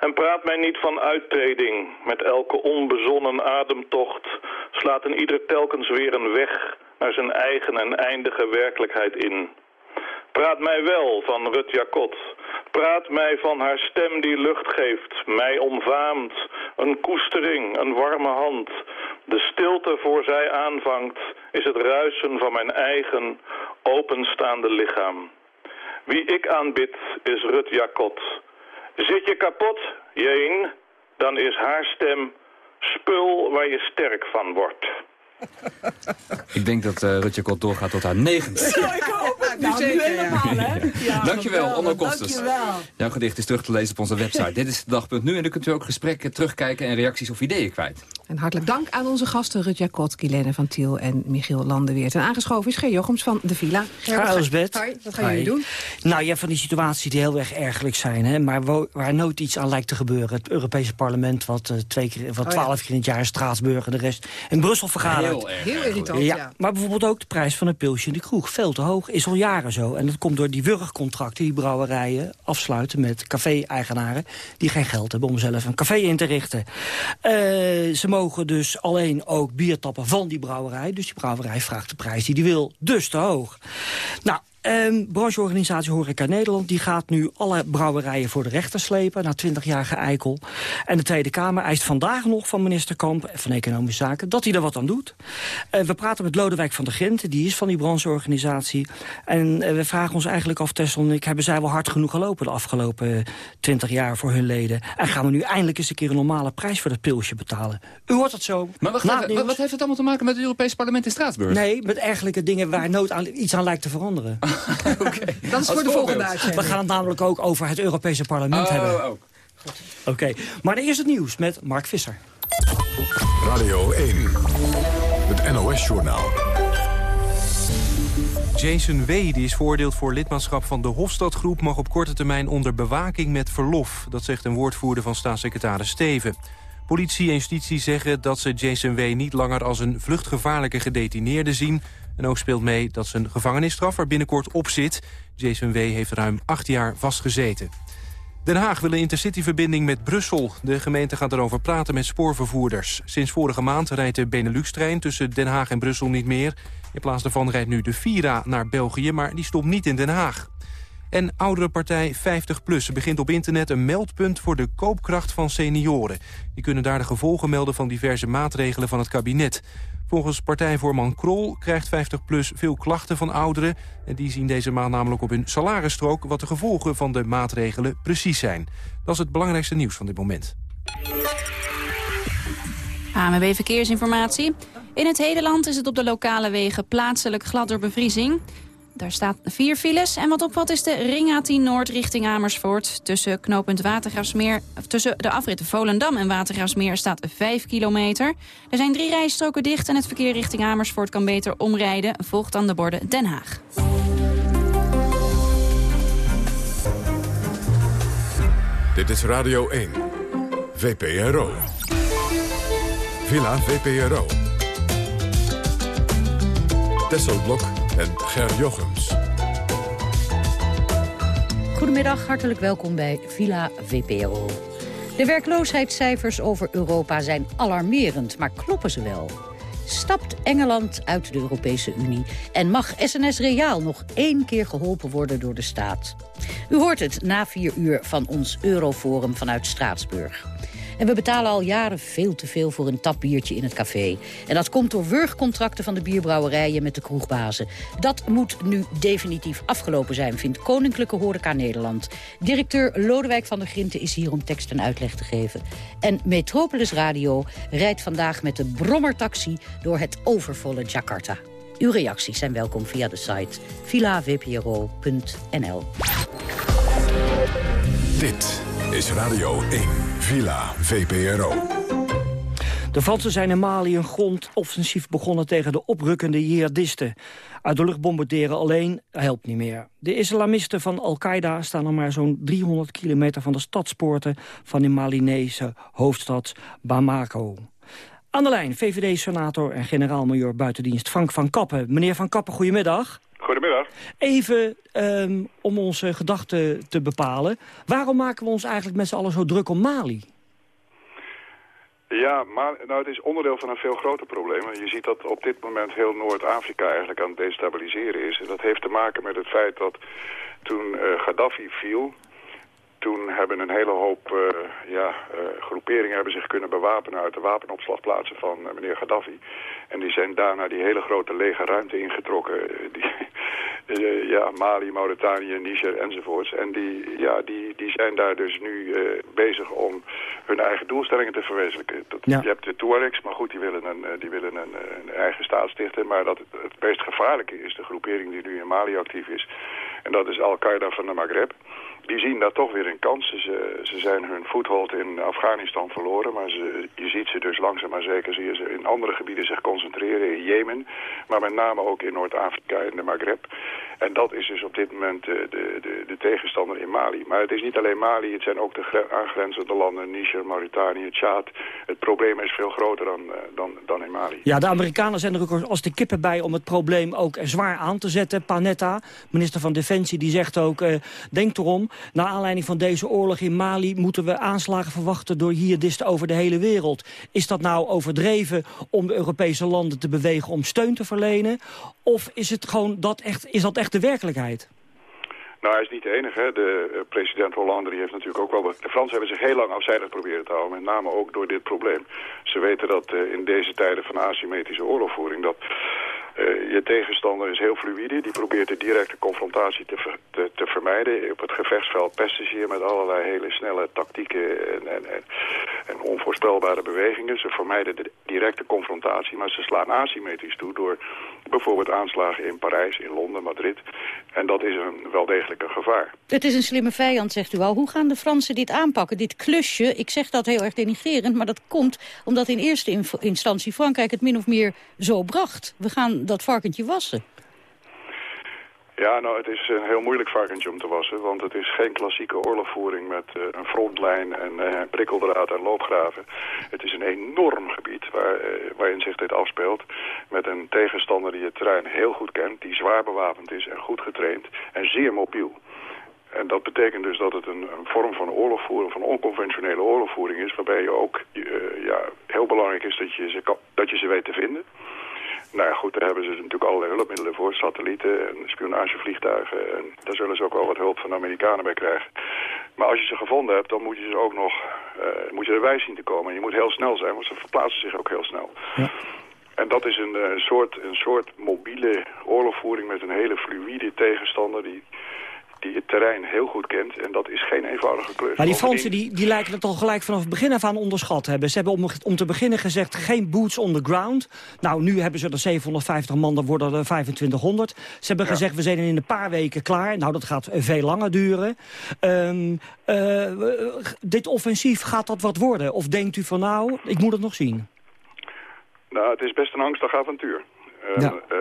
En praat mij niet van uittreding. Met elke onbezonnen ademtocht slaat een ieder telkens weer een weg naar zijn eigen en eindige werkelijkheid in. Praat mij wel van Rut Jacot. Praat mij van haar stem die lucht geeft, mij omvaamt. Een koestering, een warme hand. De stilte voor zij aanvangt is het ruisen van mijn eigen openstaande lichaam. Wie ik aanbid is Rut Jacot. Zit je kapot, Jeen? dan is haar stem spul waar je sterk van wordt. Ik denk dat uh, Rutje Kot doorgaat tot haar negende. Ja, ik hoop het. Nou, nu helemaal, hè? Ja, Dankjewel, Onno Kostes. Dankjewel. Jouw gedicht is terug te lezen op onze website. Dit is de dag.nu en dan kunt u ook gesprekken terugkijken en reacties of ideeën kwijt. En hartelijk dank aan onze gasten Rutja Kot, Kilene van Tiel en Michiel Landeweert. En aangeschoven is G. Jochems van De Villa. Hallo Elsbeth. Hoi, wat gaan jullie doen? Nou, je hebt van die situaties die heel erg ergerlijk zijn, hè, maar wo- waar nooit iets aan lijkt te gebeuren. Het Europese parlement, wat, eh, twee keer, wat Oh, ja. twaalf keer in het jaar in Straatsburg en de rest in Brussel vergadert. Heel erg. Heel irritant, ja. Ja, maar bijvoorbeeld ook de prijs van een pilsje in de kroeg. Veel te hoog, is al jaren zo. En dat komt door die wurgcontracten die brouwerijen afsluiten met café-eigenaren... die geen geld hebben om zelf een café in te richten. Eh, ze mogen dus alleen ook bier tappen van die brouwerij. Dus die brouwerij vraagt de prijs die die wil, dus te hoog. Nou, Ehm brancheorganisatie Horeca Nederland die gaat nu alle brouwerijen voor de rechter slepen... na 20 jaar geëikel. En de Tweede Kamer eist vandaag nog van minister Kamp van Economische Zaken... dat hij er wat aan doet. Eh, we praten met Lodewijk van der Gent, die is van die brancheorganisatie. En eh, we vragen ons eigenlijk af, Tessel en ik... hebben zij wel hard genoeg gelopen de afgelopen 20 jaar voor hun leden? En gaan we nu eindelijk eens een keer een normale prijs voor dat pilsje betalen? U hoort het zo. Maar wacht even, wat heeft het allemaal te maken met het Europese parlement in Straatsburg? Nee, met ergelijke dingen waar nood aan, iets aan lijkt te veranderen. [LAUGHS] [LAUGHS] Dat is voor de volgende uitzending. We gaan het namelijk ook over het Europese parlement Oh, hebben. ook. Oké, maar eerst het nieuws met Mark Visser. Radio 1. Het NOS-journaal. Jason W. die is veroordeeld voor lidmaatschap van de Hofstadgroep... mag op korte termijn onder bewaking met verlof. Dat zegt een woordvoerder van staatssecretaris Steven. Politie en justitie zeggen dat ze Jason W. niet langer als een vluchtgevaarlijke gedetineerde zien. En ook speelt mee dat zijn gevangenisstraf er binnenkort op zit. Jason W. heeft ruim acht jaar vastgezeten. Den Haag wil een intercityverbinding met Brussel. De gemeente gaat erover praten met spoorvervoerders. Sinds vorige maand rijdt de Benelux-trein tussen Den Haag en Brussel niet meer. In plaats daarvan rijdt nu de Vira naar België, maar die stopt niet in Den Haag. En oudere partij 50PLUS begint op internet een meldpunt voor de koopkracht van senioren. Die kunnen daar de gevolgen melden van diverse maatregelen van het kabinet. Volgens partijvoorman Krol krijgt 50PLUS veel klachten van ouderen. En die zien deze maand namelijk op hun salarisstrook... wat de gevolgen van de maatregelen precies zijn. Dat is het belangrijkste nieuws van dit moment. ANWB Verkeersinformatie. In het hele land is het op de lokale wegen plaatselijk glad door bevriezing. Daar staat vier files en wat opvalt is de ring A10 Noord richting Amersfoort. Tussen knooppunt Watergraafsmeer, of tussen de afritten Volendam en Watergraafsmeer staat 5 kilometer. Er zijn drie rijstroken dicht en het verkeer richting Amersfoort kan beter omrijden. Volgt dan de borden Den Haag. Dit is Radio 1. VPRO. Villa VPRO. Tesselblok en Ger Jochems. Goedemiddag, hartelijk welkom bij Villa VPRO. De werkloosheidscijfers over Europa zijn alarmerend, maar kloppen ze wel? Stapt Engeland uit de Europese Unie en mag SNS Reaal nog één keer geholpen worden door de staat? U hoort het na vier uur van ons Euroforum vanuit Straatsburg. En we betalen al jaren veel te veel voor een tapbiertje in het café. En dat komt door wurgcontracten van de bierbrouwerijen met de kroegbazen. Dat moet nu definitief afgelopen zijn, vindt Koninklijke Horeca Nederland. Directeur Lodewijk van der Grinten is hier om tekst en uitleg te geven. En Metropolis Radio rijdt vandaag met de brommertaxi door het overvolle Jakarta. Uw reacties zijn welkom via de site villavpro.nl. Dit is Radio 1. Villa VPRO. De Fransen zijn in Mali een grondoffensief begonnen tegen de oprukkende jihadisten. Uit de lucht bombarderen alleen helpt niet meer. De islamisten van Al-Qaeda staan nog maar zo'n 300 kilometer van de stadspoorten van de Malinese hoofdstad Bamako. Aan de lijn VVD-senator en generaal-major buitendienst Frank van Kappen. Meneer van Kappen, goedemiddag. Goedemiddag. Even ehm, om onze gedachten te bepalen. Waarom maken we ons eigenlijk met z'n allen zo druk om Mali? Ja, maar nou, het is onderdeel van een veel groter probleem. Je ziet dat op dit moment heel Noord-Afrika eigenlijk aan het destabiliseren is. En dat heeft te maken met het feit dat toen eh, Gaddafi viel... toen hebben een hele hoop eh, ja, eh, groeperingen hebben zich kunnen bewapenen... uit de wapenopslagplaatsen van eh, meneer Gaddafi. En die zijn daarna die hele grote lege ruimte ingetrokken... die, [LAUGHS] ja, Mali, Mauritanië, Niger enzovoorts. En die, ja, die, die zijn daar dus nu bezig om hun eigen doelstellingen te verwezenlijken. Dat, Je hebt de Tuaregs, maar goed, die willen een, die willen een, een eigen staat stichten. Maar dat het, het meest gevaarlijke is de groepering die nu in Mali actief is. En dat is Al-Qaeda van de Maghreb die zien daar toch weer een kans. Ze, ze zijn hun voethold in Afghanistan verloren, maar ze, je ziet ze dus langzaam maar zeker ze in andere gebieden zich concentreren, in Jemen, maar met name ook in Noord-Afrika en de Maghreb. En dat is dus op dit moment de, de, de, de, tegenstander in Mali. Maar het is niet alleen Mali, het zijn ook de aangrenzende landen, Niger, Mauritanië, Tjaad. Het probleem is veel groter dan, eh, dan, dan in Mali. Ja, de Amerikanen zijn er ook als de kippen bij om het probleem ook zwaar aan te zetten. Panetta, minister van Defensie, die zegt ook, uh, denk erom, naar aanleiding van deze oorlog in Mali... moeten we aanslagen verwachten door jihadisten over de hele wereld. Is dat nou overdreven om de Europese landen te bewegen om steun te verlenen? Of is, het gewoon dat echt, is dat echt de werkelijkheid? Nou, hij is niet de enige. De uh, president Hollande die heeft natuurlijk ook wel... De Fransen hebben zich heel lang afzijdig proberen te houden. Met name ook door dit probleem. Ze weten dat uh, in deze tijden van asymmetrische oorlogvoering... dat uh, je tegenstander is heel fluïde. Die probeert de directe confrontatie te, te, te, vermijden. Op het gevechtsveld pesten ze je met allerlei hele snelle tactieken en, en, en, en, onvoorspelbare bewegingen. Ze vermijden de directe confrontatie, maar ze slaan asymmetrisch toe door bijvoorbeeld aanslagen in Parijs, in Londen, Madrid. En dat is een, wel degelijk een gevaar. Het is een slimme vijand, zegt u al. Hoe gaan de Fransen dit aanpakken, dit klusje? Ik zeg dat heel erg denigerend, maar dat komt omdat in eerste instantie Frankrijk het min of meer zo bracht. We gaan dat varkentje wassen? Ja, nou, het is een heel moeilijk varkentje om te wassen, want het is geen klassieke oorlogvoering met uh, een frontlijn en uh, prikkeldraad en loopgraven. Het is een enorm gebied waar, uh, waarin zich dit afspeelt, met een tegenstander die het terrein heel goed kent, die zwaar bewapend is en goed getraind en zeer mobiel. En dat betekent dus dat het een, een vorm van oorlogvoering, van onconventionele oorlogvoering is, waarbij je ook ja, heel belangrijk is dat je, ze, dat je ze weet te vinden. Nou ja, goed, daar hebben ze natuurlijk allerlei hulpmiddelen voor. Satellieten en spionagevliegtuigen. En daar zullen ze ook wel wat hulp van de Amerikanen bij krijgen. Maar als je ze gevonden hebt, dan moet je ze ook nog uh, moet je erbij zien te komen. En je moet heel snel zijn, want ze verplaatsen zich ook heel snel. Ja. En dat is een, een, eh, soort, een soort mobiele oorlogvoering met een hele fluïde tegenstander... die die het terrein heel goed kent. En dat is geen eenvoudige klus. Maar die Fransen die, die lijken het al gelijk vanaf het begin af aan onderschat hebben. Ze hebben om, om te beginnen gezegd geen boots on the ground. Nou, nu hebben ze er 750 man, dan worden er 2500. Ze hebben gezegd, we zijn in een paar weken klaar. Nou, dat gaat veel langer duren. Um, uh, dit offensief, gaat dat wat worden? Of denkt u van nou, ik moet het nog zien? Nou, het is best een angstig avontuur. Uh, ja. uh,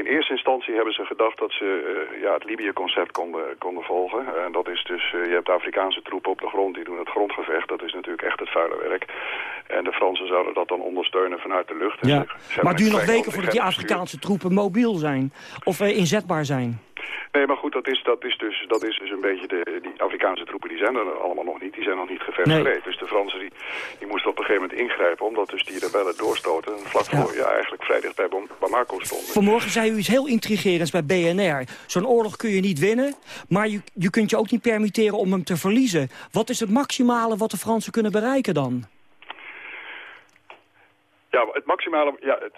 in eerste instantie hebben ze gedacht dat ze uh, ja, het Libië-concept konden, konden volgen. En dat is dus, uh, je hebt Afrikaanse troepen op de grond, die doen het grondgevecht. Dat is natuurlijk echt het vuile werk. En de Fransen zouden dat dan ondersteunen vanuit de lucht. Ja. maar het duurt nog weken voordat die Afrikaanse troepen mobiel zijn? Of uh, inzetbaar zijn? Nee, maar goed, dat is, dat is, dus, dat is dus een beetje de, die Afrikaanse troepen, die zijn er allemaal nog niet. Die zijn nog niet gevecht nee. Dus de Fransen die, die moesten op een gegeven moment ingrijpen, omdat dus die rebellen doorstoten. En vlak voor, ja, eigenlijk vrij dicht bij Bamako stonden. Vanmorgen zei u iets heel intrigerends bij BNR. Zo'n oorlog kun je niet winnen, maar je, je kunt je ook niet permitteren om hem te verliezen. Wat is het maximale wat de Fransen kunnen bereiken dan? Ja, het maximale... Ja, het,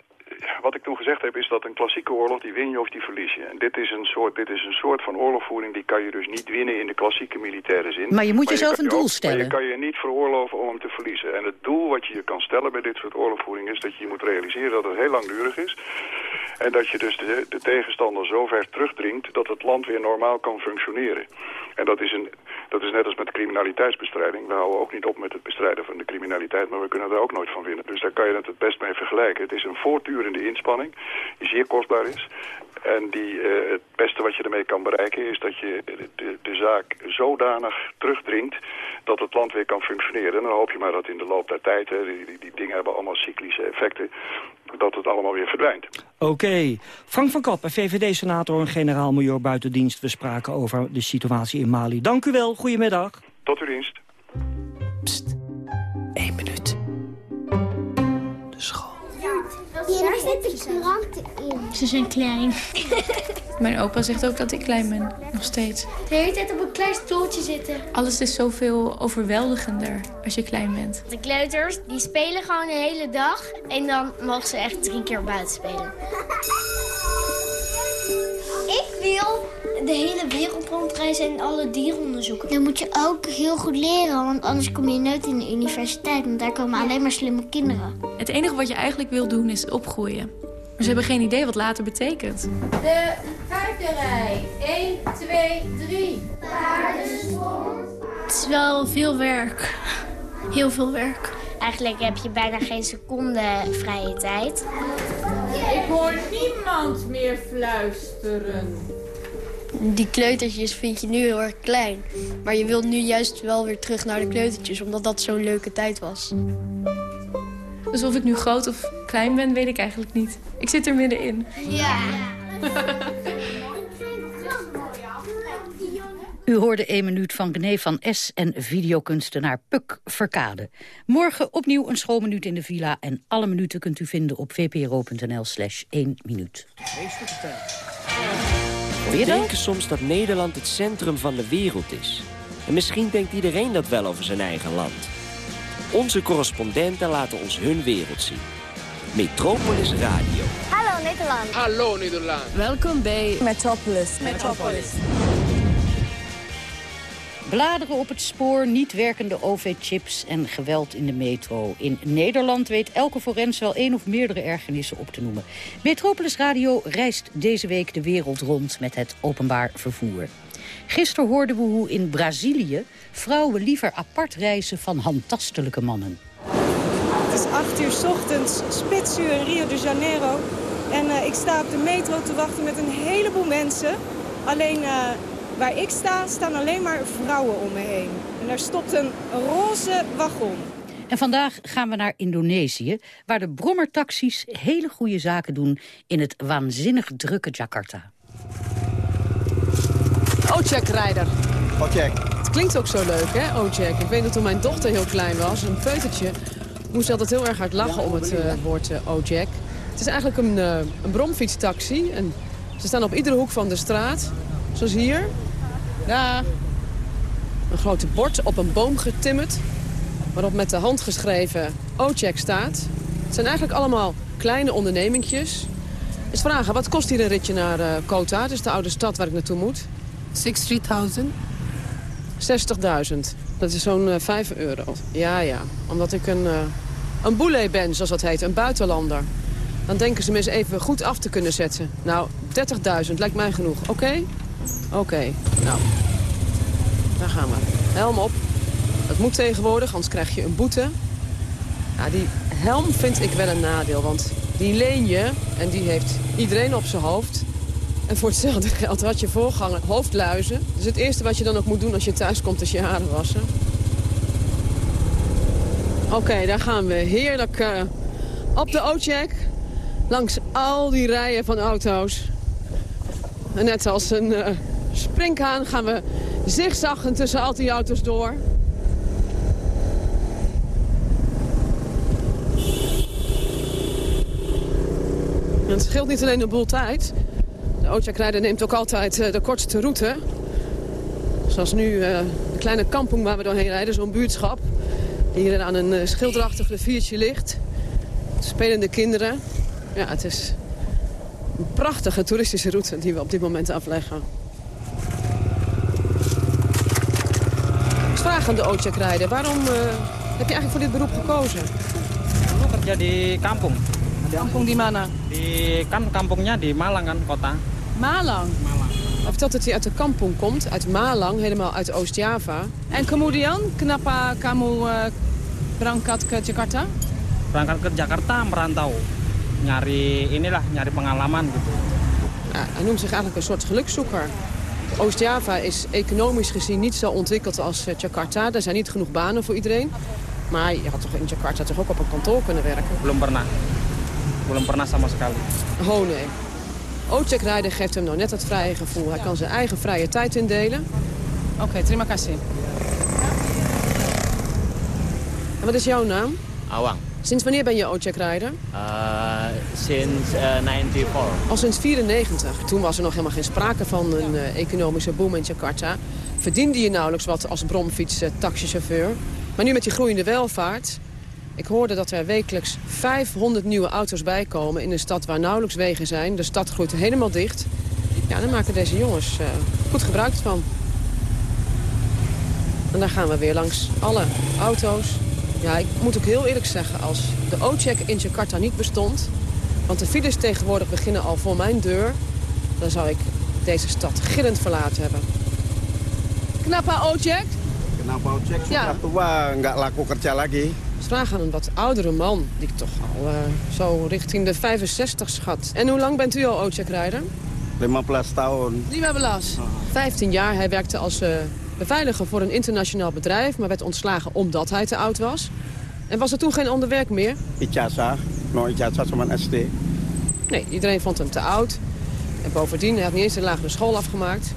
wat ik toen gezegd heb is dat een klassieke oorlog, die win je of die verlies je. En dit is, een soort, dit is een soort van oorlogvoering, die kan je dus niet winnen in de klassieke militaire zin. Maar je moet jezelf je een doel ook, stellen. Maar je kan je niet veroorloven om hem te verliezen. En het doel wat je je kan stellen bij dit soort oorlogvoering is dat je moet realiseren dat het heel langdurig is. En dat je dus de, de tegenstander zo ver terugdringt dat het land weer normaal kan functioneren. En dat is, een, dat is net als met criminaliteitsbestrijding. We houden ook niet op met het bestrijden van de criminaliteit, maar we kunnen er ook nooit van winnen. Dus daar kan je het het best mee vergelijken. Het is een voortdurende inspanning die zeer kostbaar is. En die, uh, het beste wat je ermee kan bereiken is dat je de, zaak zodanig terugdringt dat het land weer kan functioneren. En dan hoop je maar dat in de loop der tijd, hè, die, die, die dingen hebben allemaal cyclische effecten, dat het allemaal weer verdwijnt. Oké. Okay. Frank van Kappen, VVD-senator en generaal-major buitendienst. We spraken over de situatie in Mali. Dank u wel. Goedemiddag. Tot uw dienst. Pst. Hier zitten kranten in. Ze zijn klein. [LAUGHS] Mijn opa zegt ook dat ik klein ben, nog steeds. De hele tijd op een klein stoeltje zitten. Alles is zoveel overweldigender als je klein bent. De kleuters, die spelen gewoon de hele dag. En dan mogen ze echt drie keer buiten spelen. Ik wil de hele wereld rondreizen en alle dieren onderzoeken. Dan moet je ook heel goed leren, want anders kom je nooit in de universiteit. Want daar komen alleen maar slimme kinderen. Het enige wat je eigenlijk wil doen is opgroeien. Maar ze hebben geen idee wat later betekent. De vijfde rij. 1, 2, 3. Paardensprong. Het is wel veel werk. Heel veel werk. Eigenlijk heb je bijna geen seconde vrije tijd. Ik hoor niemand meer fluisteren. Die kleutertjes vind je nu heel erg klein. Maar je wilt nu juist wel weer terug naar de kleutertjes, omdat dat zo'n leuke tijd was. Dus of ik nu groot of klein ben, weet ik eigenlijk niet. Ik zit er middenin. Ja. [LAUGHS] U hoorde één minuut van Gné van S en videokunstenaar Puk Verkade. Morgen opnieuw een schoolminuut in de villa... en alle minuten kunt u vinden op vpro.nl slash 1 minuut. We denken soms dat Nederland het centrum van de wereld is. En misschien denkt iedereen dat wel over zijn eigen land. Onze correspondenten laten ons hun wereld zien. Metropolis Radio. Hallo Nederland. Hallo Nederland. Welkom bij Metropolis. Metropolis. Bladeren op het spoor, niet werkende OV-chips en geweld in de metro. In Nederland weet elke forens wel één of meerdere ergernissen op te noemen. Metropolis Radio reist deze week de wereld rond met het openbaar vervoer. Gisteren hoorden we hoe in Brazilië vrouwen liever apart reizen van handtastelijke mannen. Het is 8 uur 's ochtends, spitsuur in Rio de Janeiro. En eh, ik sta op de metro te wachten met een heleboel mensen. Alleen eh, waar ik sta, staan alleen maar vrouwen om me heen. En daar stopt een roze wagon. En vandaag gaan we naar Indonesië, waar de brommertaxis hele goede zaken doen in het waanzinnig drukke Jakarta. Ojek-rijder. Ojek. Het klinkt ook zo leuk, hè, Ojek. Ik weet dat toen mijn dochter heel klein was, een peutertje... moest ze altijd heel erg hard lachen om het eh, woord uh, Ojek. Het is eigenlijk een, uh, een bromfietstaxi. En ze staan op iedere hoek van de straat. Zoals hier. Daar. Een grote bord op een boom getimmerd. Waarop met de hand geschreven Ojek staat. Het zijn eigenlijk allemaal kleine ondernemingjes. Eens vragen, wat kost hier een ritje naar uh, Kota? Het is de oude stad waar ik naartoe moet. 60.000. 60.000. Dat is zo'n uh, 5 euro. Ja, ja. Omdat ik een, uh, een boule ben, zoals dat heet. Een buitenlander. Dan denken ze me eens even goed af te kunnen zetten. Nou, 30.000 lijkt mij genoeg. Oké? Okay? Oké. Nou, daar gaan we. Helm op. Dat moet tegenwoordig, anders krijg je een boete. Ja, die helm vind ik wel een nadeel, want die leen je en die heeft iedereen op zijn hoofd. En voor hetzelfde geld had je voorganger hoofdluizen. Dus het eerste wat je dan ook moet doen als je thuis komt is je haren wassen. Oké, daar gaan we. Heerlijk uh, op de O-check. Langs al die rijen van auto's. Net als een uh, springhaan gaan we zigzaggen tussen al die auto's door. Het scheelt niet alleen een boel tijd. De Ootjakrijder neemt ook altijd uh, de kortste route. Zoals nu uh, de kleine kampong waar we doorheen rijden, zo'n buurtschap. Die hier aan een schilderachtig riviertje ligt. Spelende kinderen. Ja, het is prachtige toeristische route die we op dit moment afleggen. Ik vraag aan de Ootjakrijder, waarom heb je eigenlijk voor dit beroep gekozen? Ik kerja di kampung. Kampung di mana? Di, kan kampungnya di Malang kan, kota. Malang? Malang. Vertelt dat hij uit de kampong komt, uit Malang, helemaal uit Oost-Java. En kemudian, kenapa kamu uh, berangkat ke Jakarta? Berangkat ke Jakarta merantau. Nyari inilah, nyari pengalaman gitu. Ja, hij noemt zich eigenlijk een soort gelukszoeker. Oost-Java is economisch gezien niet zo ontwikkeld als uh, Jakarta. Er zijn niet genoeg banen voor iedereen. Maar je had toch in Jakarta toch ook op een kantoor kunnen werken? Belum pernah. Belum pernah sama sekali. Oh nee. Ojek rijden geeft hem nou net dat vrije gevoel. Hij kan zijn eigen vrije tijd indelen. Oké, okay, terima kasih. En wat is jouw naam? Awang. Sinds wanneer ben je Ojek-rijder? Uh, sinds uh, 94. Al sinds 94. Toen was er nog helemaal geen sprake van een uh, economische boom in Jakarta. Verdiende je nauwelijks wat als bromfiets-taxichauffeur. Maar nu met die groeiende welvaart... Ik hoorde dat er wekelijks 500 nieuwe auto's bijkomen in een stad waar nauwelijks wegen zijn. De stad groeit helemaal dicht. Ja, daar maken deze jongens goed gebruik van. En dan gaan we weer langs alle auto's. Ja, ik moet ook heel eerlijk zeggen, als de O-check in Jakarta niet bestond... want de files tegenwoordig beginnen al voor mijn deur... dan zou ik deze stad gillend verlaten hebben. Kenapa O-check? Kenapa O-check? Ja. nggak laku kerja lagi. Vragen aan een wat oudere man, die ik toch al uh, zo richting de 65 schat. En hoe lang bent u al O-check-rijder? 15 tahun. 15 15 jaar. Hij werkte als uh, beveiliger voor een internationaal bedrijf... maar werd ontslagen omdat hij te oud was. En was er toen geen ander werk meer? Ijazah. No ijazah sama SD. Nee, iedereen vond hem te oud. En bovendien, hij had niet eens de lagere school afgemaakt.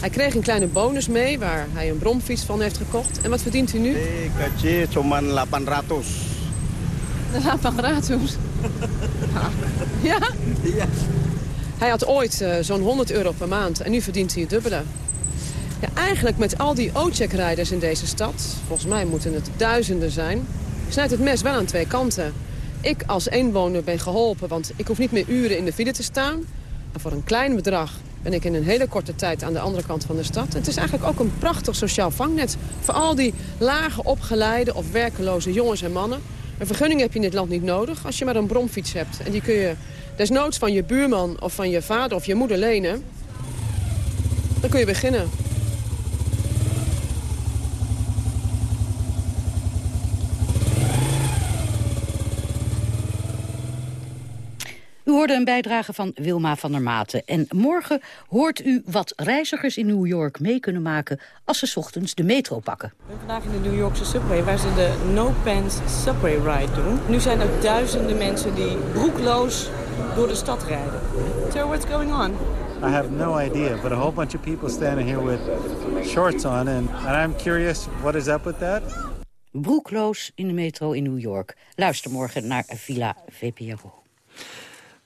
Hij kreeg een kleine bonus mee waar hij een bromfiets van heeft gekocht. En wat verdient u nu? Ik gaji cuma 800. 800? ja? Ja. Hij had ooit uh, zo'n 100 euro per maand en nu verdient hij het dubbele. Ja, eigenlijk met al die O-check-rijders in deze stad, volgens mij moeten het duizenden zijn, snijdt het mes wel aan twee kanten. Ik als eenwoner ben geholpen, want ik hoef niet meer uren in de file te staan. En voor een klein bedrag ben ik in een hele korte tijd aan de andere kant van de stad. Het is eigenlijk ook een prachtig sociaal vangnet voor al die lage opgeleide of werkeloze jongens en mannen. Een vergunning heb je in dit land niet nodig als je maar een bromfiets hebt. En die kun je desnoods van je buurman of van je vader of je moeder lenen. Dan kun je beginnen. U hoorde een bijdrage van Wilma van der Maten. En morgen hoort u wat reizigers in New York mee kunnen maken... als ze ochtends de metro pakken. Ik ben vandaag in de New Yorkse subway waar ze de No Pants Subway Ride doen. Nu zijn er duizenden mensen die broekloos door de stad rijden. So what's going on? I have no idea, but a whole bunch of people standing here with shorts on. And, and I'm curious, what is up with that? Broekloos in de metro in New York. Luister morgen naar Villa VPRO.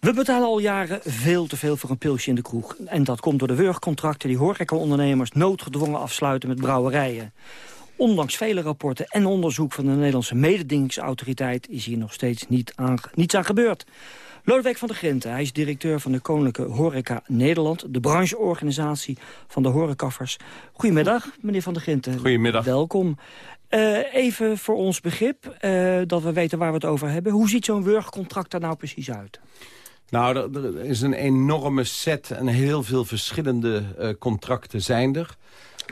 We betalen al jaren veel te veel voor een pilsje in de kroeg. En dat komt door de wurgcontracten die horecaondernemers noodgedwongen afsluiten met brouwerijen. Ondanks vele rapporten en onderzoek van de Nederlandse mededingingsautoriteit... is hier nog steeds niet aan, niets aan gebeurd. Lodewijk van der Grinten, hij is directeur van de Koninklijke Horeca Nederland... de brancheorganisatie van de horecaffers. Goedemiddag, meneer van der Grinten. Goedemiddag. Welkom. Uh, even voor ons begrip, uh, dat we weten waar we het over hebben. Hoe ziet zo'n wurgcontract er nou precies uit? Nou, er, er, is een enorme set en heel veel verschillende uh, contracten zijn er.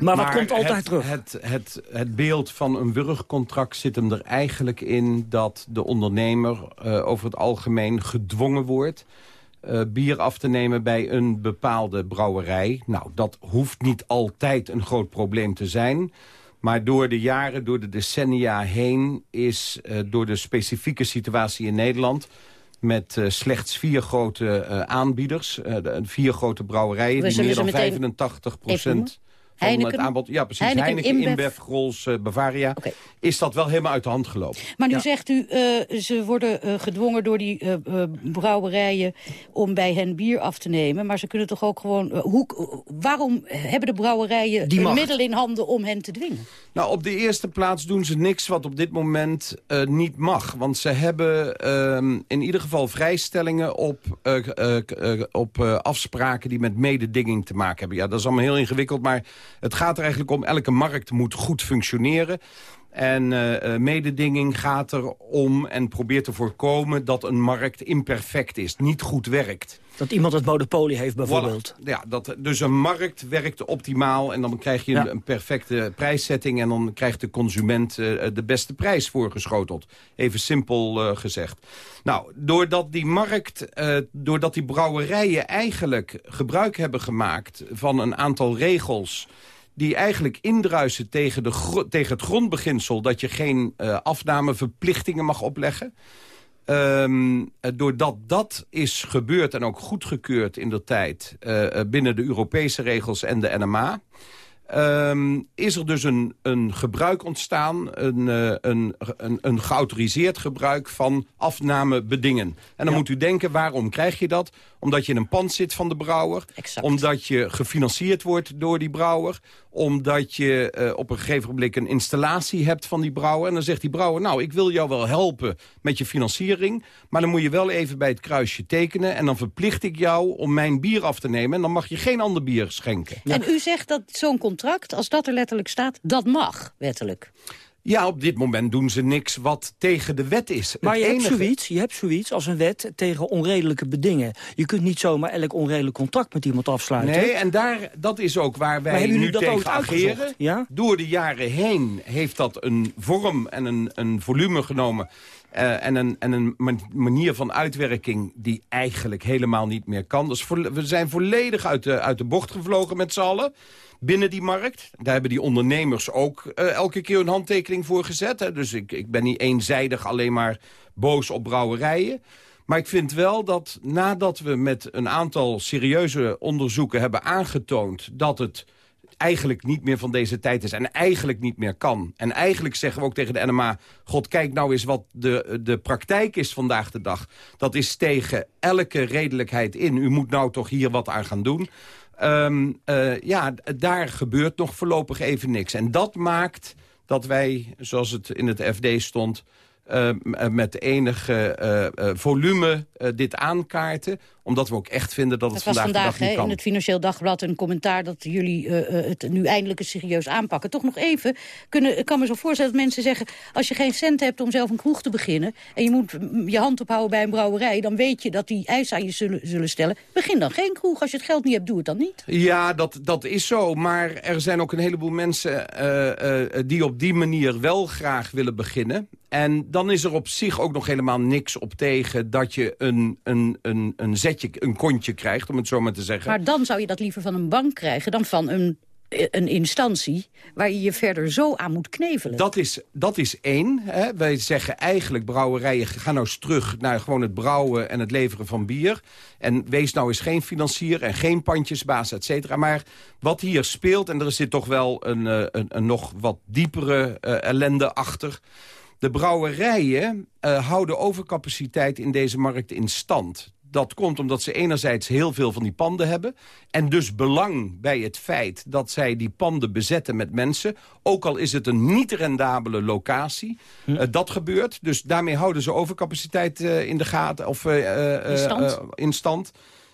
Maar wat komt altijd het, terug? Het, het, het beeld van een wurgcontract zit hem er eigenlijk in... dat de ondernemer uh, over het algemeen gedwongen wordt... Uh, bier af te nemen bij een bepaalde brouwerij. Nou, dat hoeft niet altijd een groot probleem te zijn... Maar door de jaren, door de decennia heen... is uh, door de specifieke situatie in Nederland met uh, slechts vier grote uh, aanbieders. Uh, vier grote brouwerijen die meer dan 85 procent Heineken, het aanbod... Ja, precies. Heineken, Heineken, InBev, InBev Grols, Bavaria. Okay. Is dat wel helemaal uit de hand gelopen. Maar nu ja. zegt u, ze worden gedwongen door die brouwerijen... om bij hen bier af te nemen. Maar ze kunnen toch ook gewoon... hoe, waarom hebben de brouwerijen een middel in handen om hen te dwingen? Nou, op de eerste plaats doen ze niks wat op dit moment uh, niet mag. Want ze hebben uh, in ieder geval vrijstellingen op, uh, op afspraken die met mededinging te maken hebben. Ja, dat is allemaal heel ingewikkeld, maar het gaat er eigenlijk om... elke markt moet goed functioneren. En uh, mededinging gaat erom en probeert te voorkomen dat een markt imperfect is, niet goed werkt. Dat iemand het monopolie heeft bijvoorbeeld. Voilà. Ja, dat, dus een markt werkt optimaal en dan krijg je ja. een, een, perfecte prijszetting... en dan krijgt de consument uh, de beste prijs voorgeschoteld. Even simpel uh, gezegd. Nou, doordat die markt, uh, doordat die brouwerijen eigenlijk gebruik hebben gemaakt... van een aantal regels die eigenlijk indruisen tegen, de tegen het grondbeginsel... dat je geen uh, afnameverplichtingen mag opleggen. Um, doordat dat is gebeurd en ook goedgekeurd in de tijd... Uh, binnen de Europese regels en de NMA... Um, is er dus een, een gebruik ontstaan, een, een, een, een geautoriseerd gebruik van afnamebedingen. En dan ja. moet u denken, waarom krijg je dat? Omdat je in een pand zit van de brouwer. Exact. Omdat je gefinancierd wordt door die brouwer. Omdat je uh, op een gegeven moment een installatie hebt van die brouwer. En dan zegt die brouwer, nou, ik wil jou wel helpen met je financiering... maar dan moet je wel even bij het kruisje tekenen... en dan verplicht ik jou om mijn bier af te nemen... en dan mag je geen ander bier schenken. En u zegt dat zo'n contract, als dat er letterlijk staat, dat mag, wettelijk? Ja, op dit moment doen ze niks wat tegen de wet is. Maar je, hebt zoiets, je hebt zoiets als een wet tegen onredelijke bedingen. Je kunt niet zomaar elk onredelijk contract met iemand afsluiten. Nee, en daar, dat is ook waar wij nu tegen ageren. Ja? Door de jaren heen heeft dat een vorm en een, een volume genomen... Uh, en, een, en een manier van uitwerking die eigenlijk helemaal niet meer kan. Dus we zijn volledig uit de, uit de bocht gevlogen met z'n allen binnen die markt. Daar hebben die ondernemers ook uh, elke keer een handtekening voor gezet. Hè. Dus ik, ik ben niet eenzijdig alleen maar boos op brouwerijen. Maar ik vind wel dat nadat we met een aantal serieuze onderzoeken hebben aangetoond... dat het eigenlijk niet meer van deze tijd is en eigenlijk niet meer kan. En eigenlijk zeggen we ook tegen de NMA... God, kijk nou eens wat de, de praktijk is vandaag de dag. Dat is tegen elke redelijkheid in. U moet nou toch hier wat aan gaan doen. Um, uh, ja, daar gebeurt nog voorlopig even niks. En dat maakt dat wij, zoals het in het FD stond... Uh, met enige uh, volume dit aankaarten omdat we ook echt vinden dat het vandaag, vandaag de dag in het Financieel Dagblad een commentaar... dat jullie het nu eindelijk eens serieus aanpakken. Toch nog even, kunnen, ik kan me zo voorstellen dat mensen zeggen... als je geen cent hebt om zelf een kroeg te beginnen... en je moet je hand ophouden bij een brouwerij... dan weet je dat die eisen aan je zullen, zullen stellen. Begin dan geen kroeg. Als je het geld niet hebt, doe het dan niet. Ja, dat, dat is zo. Maar er zijn ook een heleboel mensen uh, uh, die op die manier wel graag willen beginnen. En dan is er op zich ook nog helemaal niks op tegen... dat je een, een, een, een zetje een kontje krijgt, om het zo maar te zeggen. Maar dan zou je dat liever van een bank krijgen dan van een een instantie waar je je verder zo aan moet knevelen. Dat is, dat is één. Hè. Wij zeggen eigenlijk brouwerijen, ga nou eens terug naar gewoon het brouwen en het leveren van bier. En wees nou eens geen financier en geen pandjesbaas, et cetera. Maar wat hier speelt, en er zit toch wel een, eh, een, een nog wat diepere uh, ellende achter... De brouwerijen uh, houden overcapaciteit in deze markt in stand dat komt omdat ze enerzijds heel veel van die panden hebben... en dus belang bij het feit dat zij die panden bezetten met mensen... ook al is het een niet rendabele locatie, hm. uh, dat gebeurt. Dus daarmee houden ze overcapaciteit uh, in de gaten of in, stand. in stand.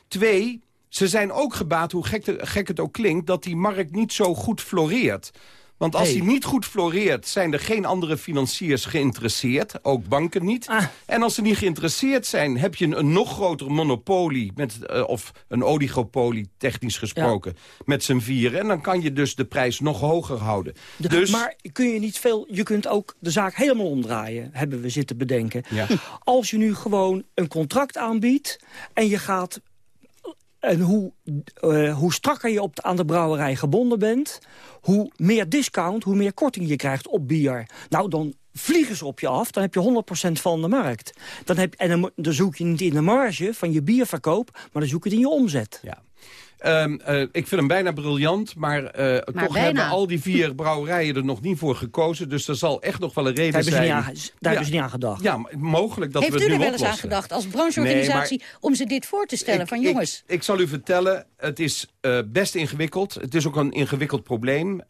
Twee, ze zijn ook gebaat, hoe gek, gek het ook klinkt... dat die markt niet zo goed floreert... Want als hij niet goed floreert, zijn er geen andere financiers geïnteresseerd. Ook banken niet. Ah. En als ze niet geïnteresseerd zijn, heb je een, nog groter monopolie... Met, uh, of een oligopolie, technisch gesproken, met z'n vieren. En dan kan je dus de prijs nog hoger houden. dus... Maar kun je niet veel... Je kunt ook de zaak helemaal omdraaien, hebben we zitten bedenken. Ja. Als je nu gewoon een contract aanbiedt... en je gaat en hoe, uh, hoe strakker je op de, aan de brouwerij gebonden bent... hoe meer discount, hoe meer korting je krijgt op bier. Nou, dan vliegen ze op je af, dan heb je 100% van de markt. Dan, heb, en dan, dan, zoek je niet in de marge van je bierverkoop... maar dan zoek je het in je omzet. Ja. Um, uh, ik vind hem bijna briljant, maar, uh, maar toch bijna. hebben al die vier [LAUGHS] brouwerijen er nog niet voor gekozen. Dus er zal echt nog wel een reden daar zijn. Aan, daar ja. hebben ze niet aan gedacht. Ja, mogelijk dat Heeft we het nu nu er wel eens aan gedacht als brancheorganisatie nee, om ze dit voor te stellen? Ik, van jongens. Ik, ik, zal u vertellen, het is uh, best ingewikkeld. Het is ook een ingewikkeld probleem.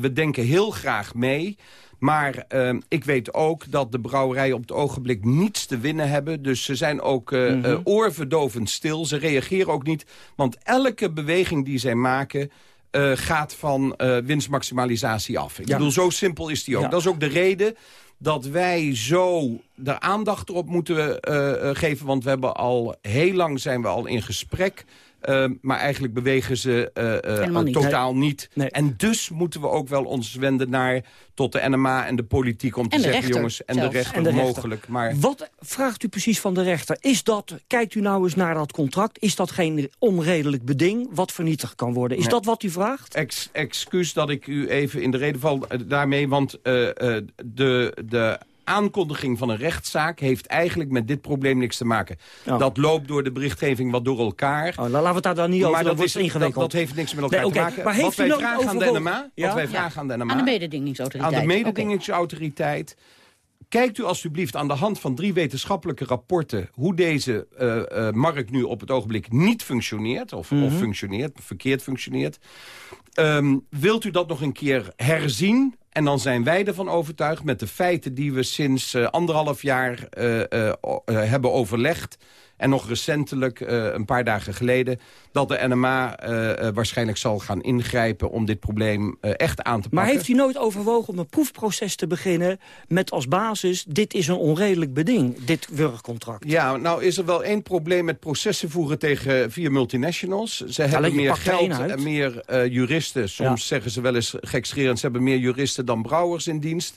we denken heel graag mee. Maar uh, ik weet ook dat de brouwerijen op het ogenblik niets te winnen hebben. Dus ze zijn ook uh, mm -hmm. uh, oorverdovend stil. Ze reageren ook niet. Want elke beweging die zij maken... Uh, gaat van uh, winstmaximalisatie af. Ik ja. bedoel, zo simpel is die ook. Ja. Dat is ook de reden dat wij zo de aandacht erop moeten uh, geven. Want we hebben al heel lang zijn we al in gesprek Uh, maar eigenlijk bewegen ze uh, uh, niet. totaal niet. Nee. En dus moeten we ook wel ons wenden naar tot de NMA en de politiek... om te zeggen, rechter, jongens, en zelfs. de rechter, en de rechter. mogelijk. Maar... Wat vraagt u precies van de rechter? Is dat, kijkt u nou eens naar dat contract... is dat geen onredelijk beding wat vernietigd kan worden? Is nee. dat wat u vraagt? Ex excuus dat ik u even in de reden val daarmee... want de, de aankondiging van een rechtszaak heeft eigenlijk met dit probleem niks te maken. Oh. Dat loopt door de berichtgeving wat door elkaar. Oh, laten we het daar dan niet over, maar dat, dat is ingewikkeld. Dat, dat, heeft niks met elkaar nee, okay. te maken. Maar wat wij vragen aan de NMA, ja? wat wij vragen ja. aan de NMA... Aan de mededingingsautoriteit. Aan de mededingingsautoriteit... kijkt u alstublieft aan de hand van drie wetenschappelijke rapporten... hoe deze uh, uh, markt nu op het ogenblik niet functioneert... of, mm -hmm. of mhm. functioneert, verkeerd functioneert. Um, wilt u dat nog een keer herzien? En dan zijn wij ervan overtuigd met de feiten die we sinds uh, anderhalf jaar hebben overlegd en nog recentelijk, uh, een paar dagen geleden... dat de NMA uh, uh, waarschijnlijk zal gaan ingrijpen om dit probleem echt aan te pakken. Maar heeft u nooit overwogen om een proefproces te beginnen... met als basis, dit is een onredelijk beding, dit wurgcontract? Ja, nou is er wel één probleem met processen voeren tegen vier multinationals. Ze hebben meer geld en meer juristen. Soms ja. zeggen ze wel eens gekscherend... ze hebben meer juristen dan brouwers in dienst.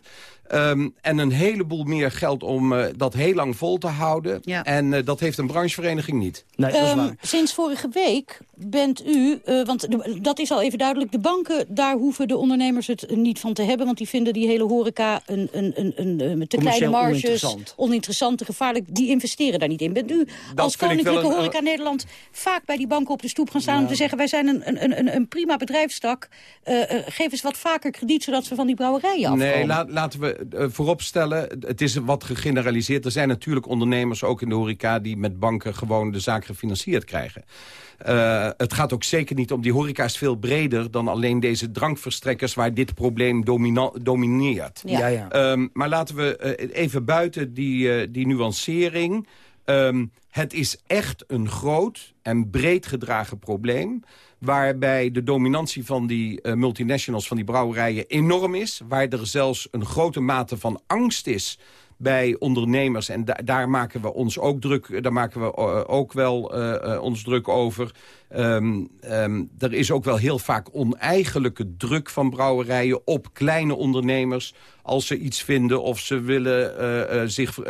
Um, en een heleboel meer geld om uh, dat heel lang vol te houden. Ja. En uh, dat heeft een branchevereniging niet. Nee, dat is um, waar. Sinds vorige week bent u, uh, want dat is al even duidelijk... de banken, daar hoeven de ondernemers het niet van te hebben... want die vinden die hele horeca een, een, een, een met te kleine marges... Oninteressant. oninteressant, gevaarlijk, die investeren daar niet in. Bent u dat als Koninklijke een, Horeca Nederland vaak bij die banken op de stoep gaan staan... Ja. om te zeggen, wij zijn een, een, een, een prima bedrijfstak... geef eens wat vaker krediet, zodat ze van die brouwerijen afkomen? Nee, la, laten we uh, vooropstellen, het is wat gegeneraliseerd. Er zijn natuurlijk ondernemers, ook in de horeca... die met banken gewoon de zaak gefinancierd krijgen. Uh, het gaat ook zeker niet om... die horeca is veel breder dan alleen deze drankverstrekkers... waar dit probleem domineert. Ja. Ja, um, maar laten we uh, even buiten die, uh, die nuancering... Um, het is echt een groot en breed gedragen probleem waarbij de dominantie van die uh, multinationals, van die brouwerijen enorm is. Waar er zelfs een grote mate van angst is bij ondernemers. En da daar maken we ons ook druk, daar maken we uh, ook wel uh, ons druk over. Um, um, er is ook wel heel vaak oneigenlijke druk van brouwerijen op kleine ondernemers als ze iets vinden of ze willen, uh, uh, zich, uh,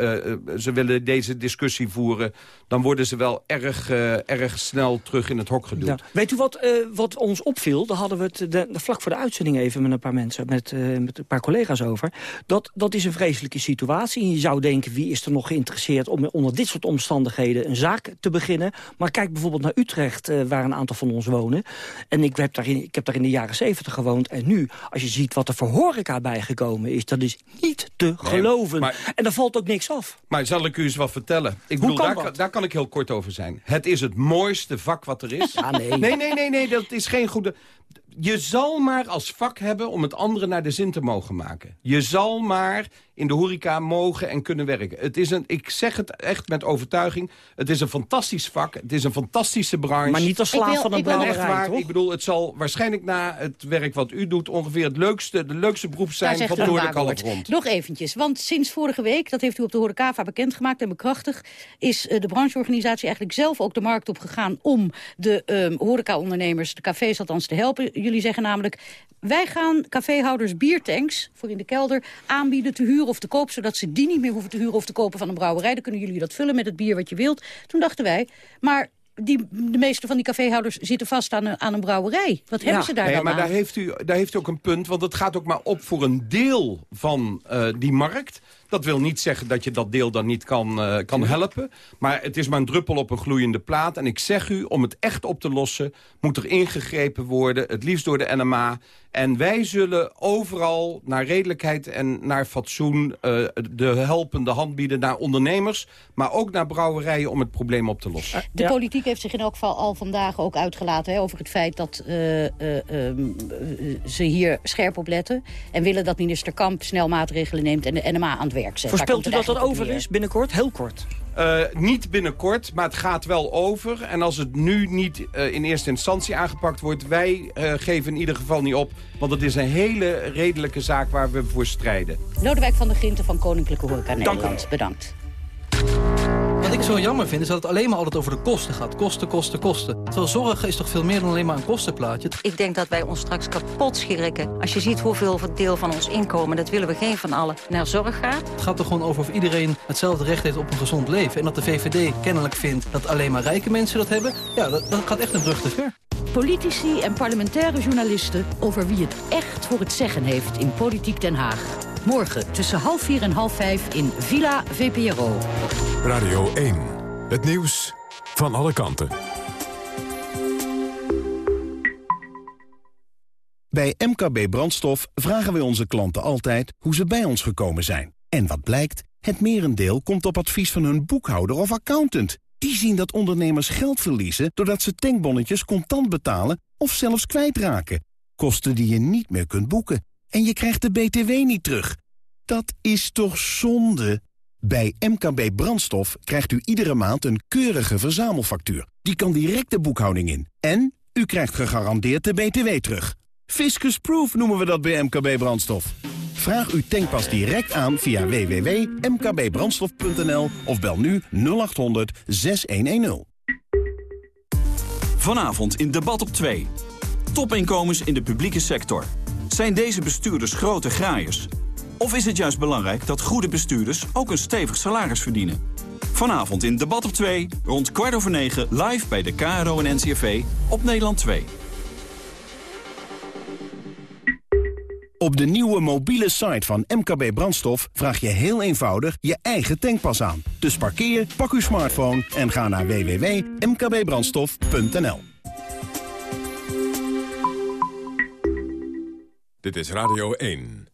ze willen deze discussie voeren... dan worden ze wel erg, erg snel terug in het hok geduwd. Weet u wat, wat ons opviel? Daar hadden we het de, vlak voor de uitzending even met een paar mensen... met, met een paar collega's over. Dat, dat is een vreselijke situatie. En je zou denken, wie is er nog geïnteresseerd... om onder dit soort omstandigheden een zaak te beginnen? Maar kijk bijvoorbeeld naar Utrecht, waar een aantal van ons wonen. En ik heb, daar in, ik heb daar in de jaren zeventig gewoond. En nu, als je ziet wat er voor horeca bijgekomen is... dat is niet te geloven. maar, en daar valt ook niks af. Maar zal ik u eens wat vertellen? Ik bedoel, daar, kan, daar kan ik heel kort over zijn. Het is het mooiste vak wat er is. [LAUGHS] Ja, nee. nee, nee, nee, nee, dat is geen goede je zal maar als vak hebben om het andere naar de zin te mogen maken. Je zal maar in de horeca mogen en kunnen werken. Het is een, ik zeg het echt met overtuiging. Het is een fantastisch vak. Het is een fantastische branche. Maar niet als slaaf van een brouwerij, Ik bedoel, het zal waarschijnlijk na het werk wat u doet... ongeveer het leukste, de leukste beroep zijn van de Noordelijke rond. Nog eventjes, want sinds vorige week... dat heeft u op de Horecava bekendgemaakt en bekrachtigd... is uh, de brancheorganisatie eigenlijk zelf ook de markt op gegaan... om de um, horecaondernemers, de cafés althans, te helpen. Jullie zeggen namelijk... wij gaan caféhouders biertanks voor in de kelder aanbieden te huren of te koop... zodat ze die niet meer hoeven te huren of te kopen van een brouwerij. Dan kunnen jullie dat vullen met het bier wat je wilt. Toen dachten wij, maar die, de meeste van die caféhouders zitten vast aan een, aan een brouwerij. Wat hebben ze daar nee, dan maar aan? Daar heeft, u, daar heeft u ook een punt, want het gaat ook maar op voor een deel van uh, die markt. Dat wil niet zeggen dat je dat deel dan niet kan, uh, kan helpen. Maar het is maar een druppel op een gloeiende plaat. En ik zeg u, om het echt op te lossen... moet er ingegrepen worden, het liefst door de NMA. En wij zullen overal naar redelijkheid en naar fatsoen... Uh, de helpende hand bieden naar ondernemers... maar ook naar brouwerijen om het probleem op te lossen. De ja. politiek heeft zich in elk geval al vandaag ook uitgelaten... Hè, over het feit dat uh, um, ze hier scherp op letten... en willen dat minister Kamp snel maatregelen neemt... en de NMA aan het werk zet. Voorspelt u dat dat over is binnenkort? Heel kort. Uh, niet binnenkort, maar het gaat wel over. En als het nu niet uh, in eerste instantie aangepakt wordt... wij uh, geven in ieder geval niet op. Want het is een hele redelijke zaak waar we voor strijden. Lodewijk van der Ginten van Koninklijke Horeca Nederland. Bedankt. Wat ik zo jammer vind, is dat het alleen maar altijd over de kosten gaat. Kosten, kosten, kosten. Terwijl zorg is toch veel meer dan alleen maar een kostenplaatje. Ik denk dat wij ons straks kapot schrikken. Als je ziet hoeveel deel van ons inkomen, dat willen we geen van allen, naar zorg gaat. Het gaat er gewoon over of iedereen hetzelfde recht heeft op een gezond leven. En dat de VVD kennelijk vindt dat alleen maar rijke mensen dat hebben. Ja, dat, dat gaat echt een brug te ver. Politici en parlementaire journalisten over wie het echt voor het zeggen heeft in Politiek Den Haag. Morgen tussen half vier en half vijf in Villa VPRO. Radio 1. Het nieuws van alle kanten. Bij MKB Brandstof vragen wij onze klanten altijd hoe ze bij ons gekomen zijn. En wat blijkt? Het merendeel komt op advies van hun boekhouder of accountant. Die zien dat ondernemers geld verliezen doordat ze tankbonnetjes contant betalen of zelfs kwijtraken. Kosten die je niet meer kunt boeken. En je krijgt de BTW niet terug. Dat is toch zonde? Bij MKB Brandstof krijgt u iedere maand een keurige verzamelfactuur. Die kan direct de boekhouding in. En u krijgt gegarandeerd de BTW terug. Fiscus Proof noemen we dat bij MKB Brandstof. Vraag uw tankpas direct aan via www.mkbbrandstof.nl of bel nu 0800 6110. Vanavond in Debat op 2. Topinkomens in de publieke sector. Zijn deze bestuurders grote graaiers? Of is het juist belangrijk dat goede bestuurders ook een stevig salaris verdienen? Vanavond in Debat op 2, rond kwart over 9, live bij de KRO en NCRV op Nederland 2. Op de nieuwe mobiele site van MKB Brandstof vraag je heel eenvoudig je eigen tankpas aan. Dus parkeer, pak uw smartphone en ga naar www.mkbbrandstof.nl. Dit is Radio 1.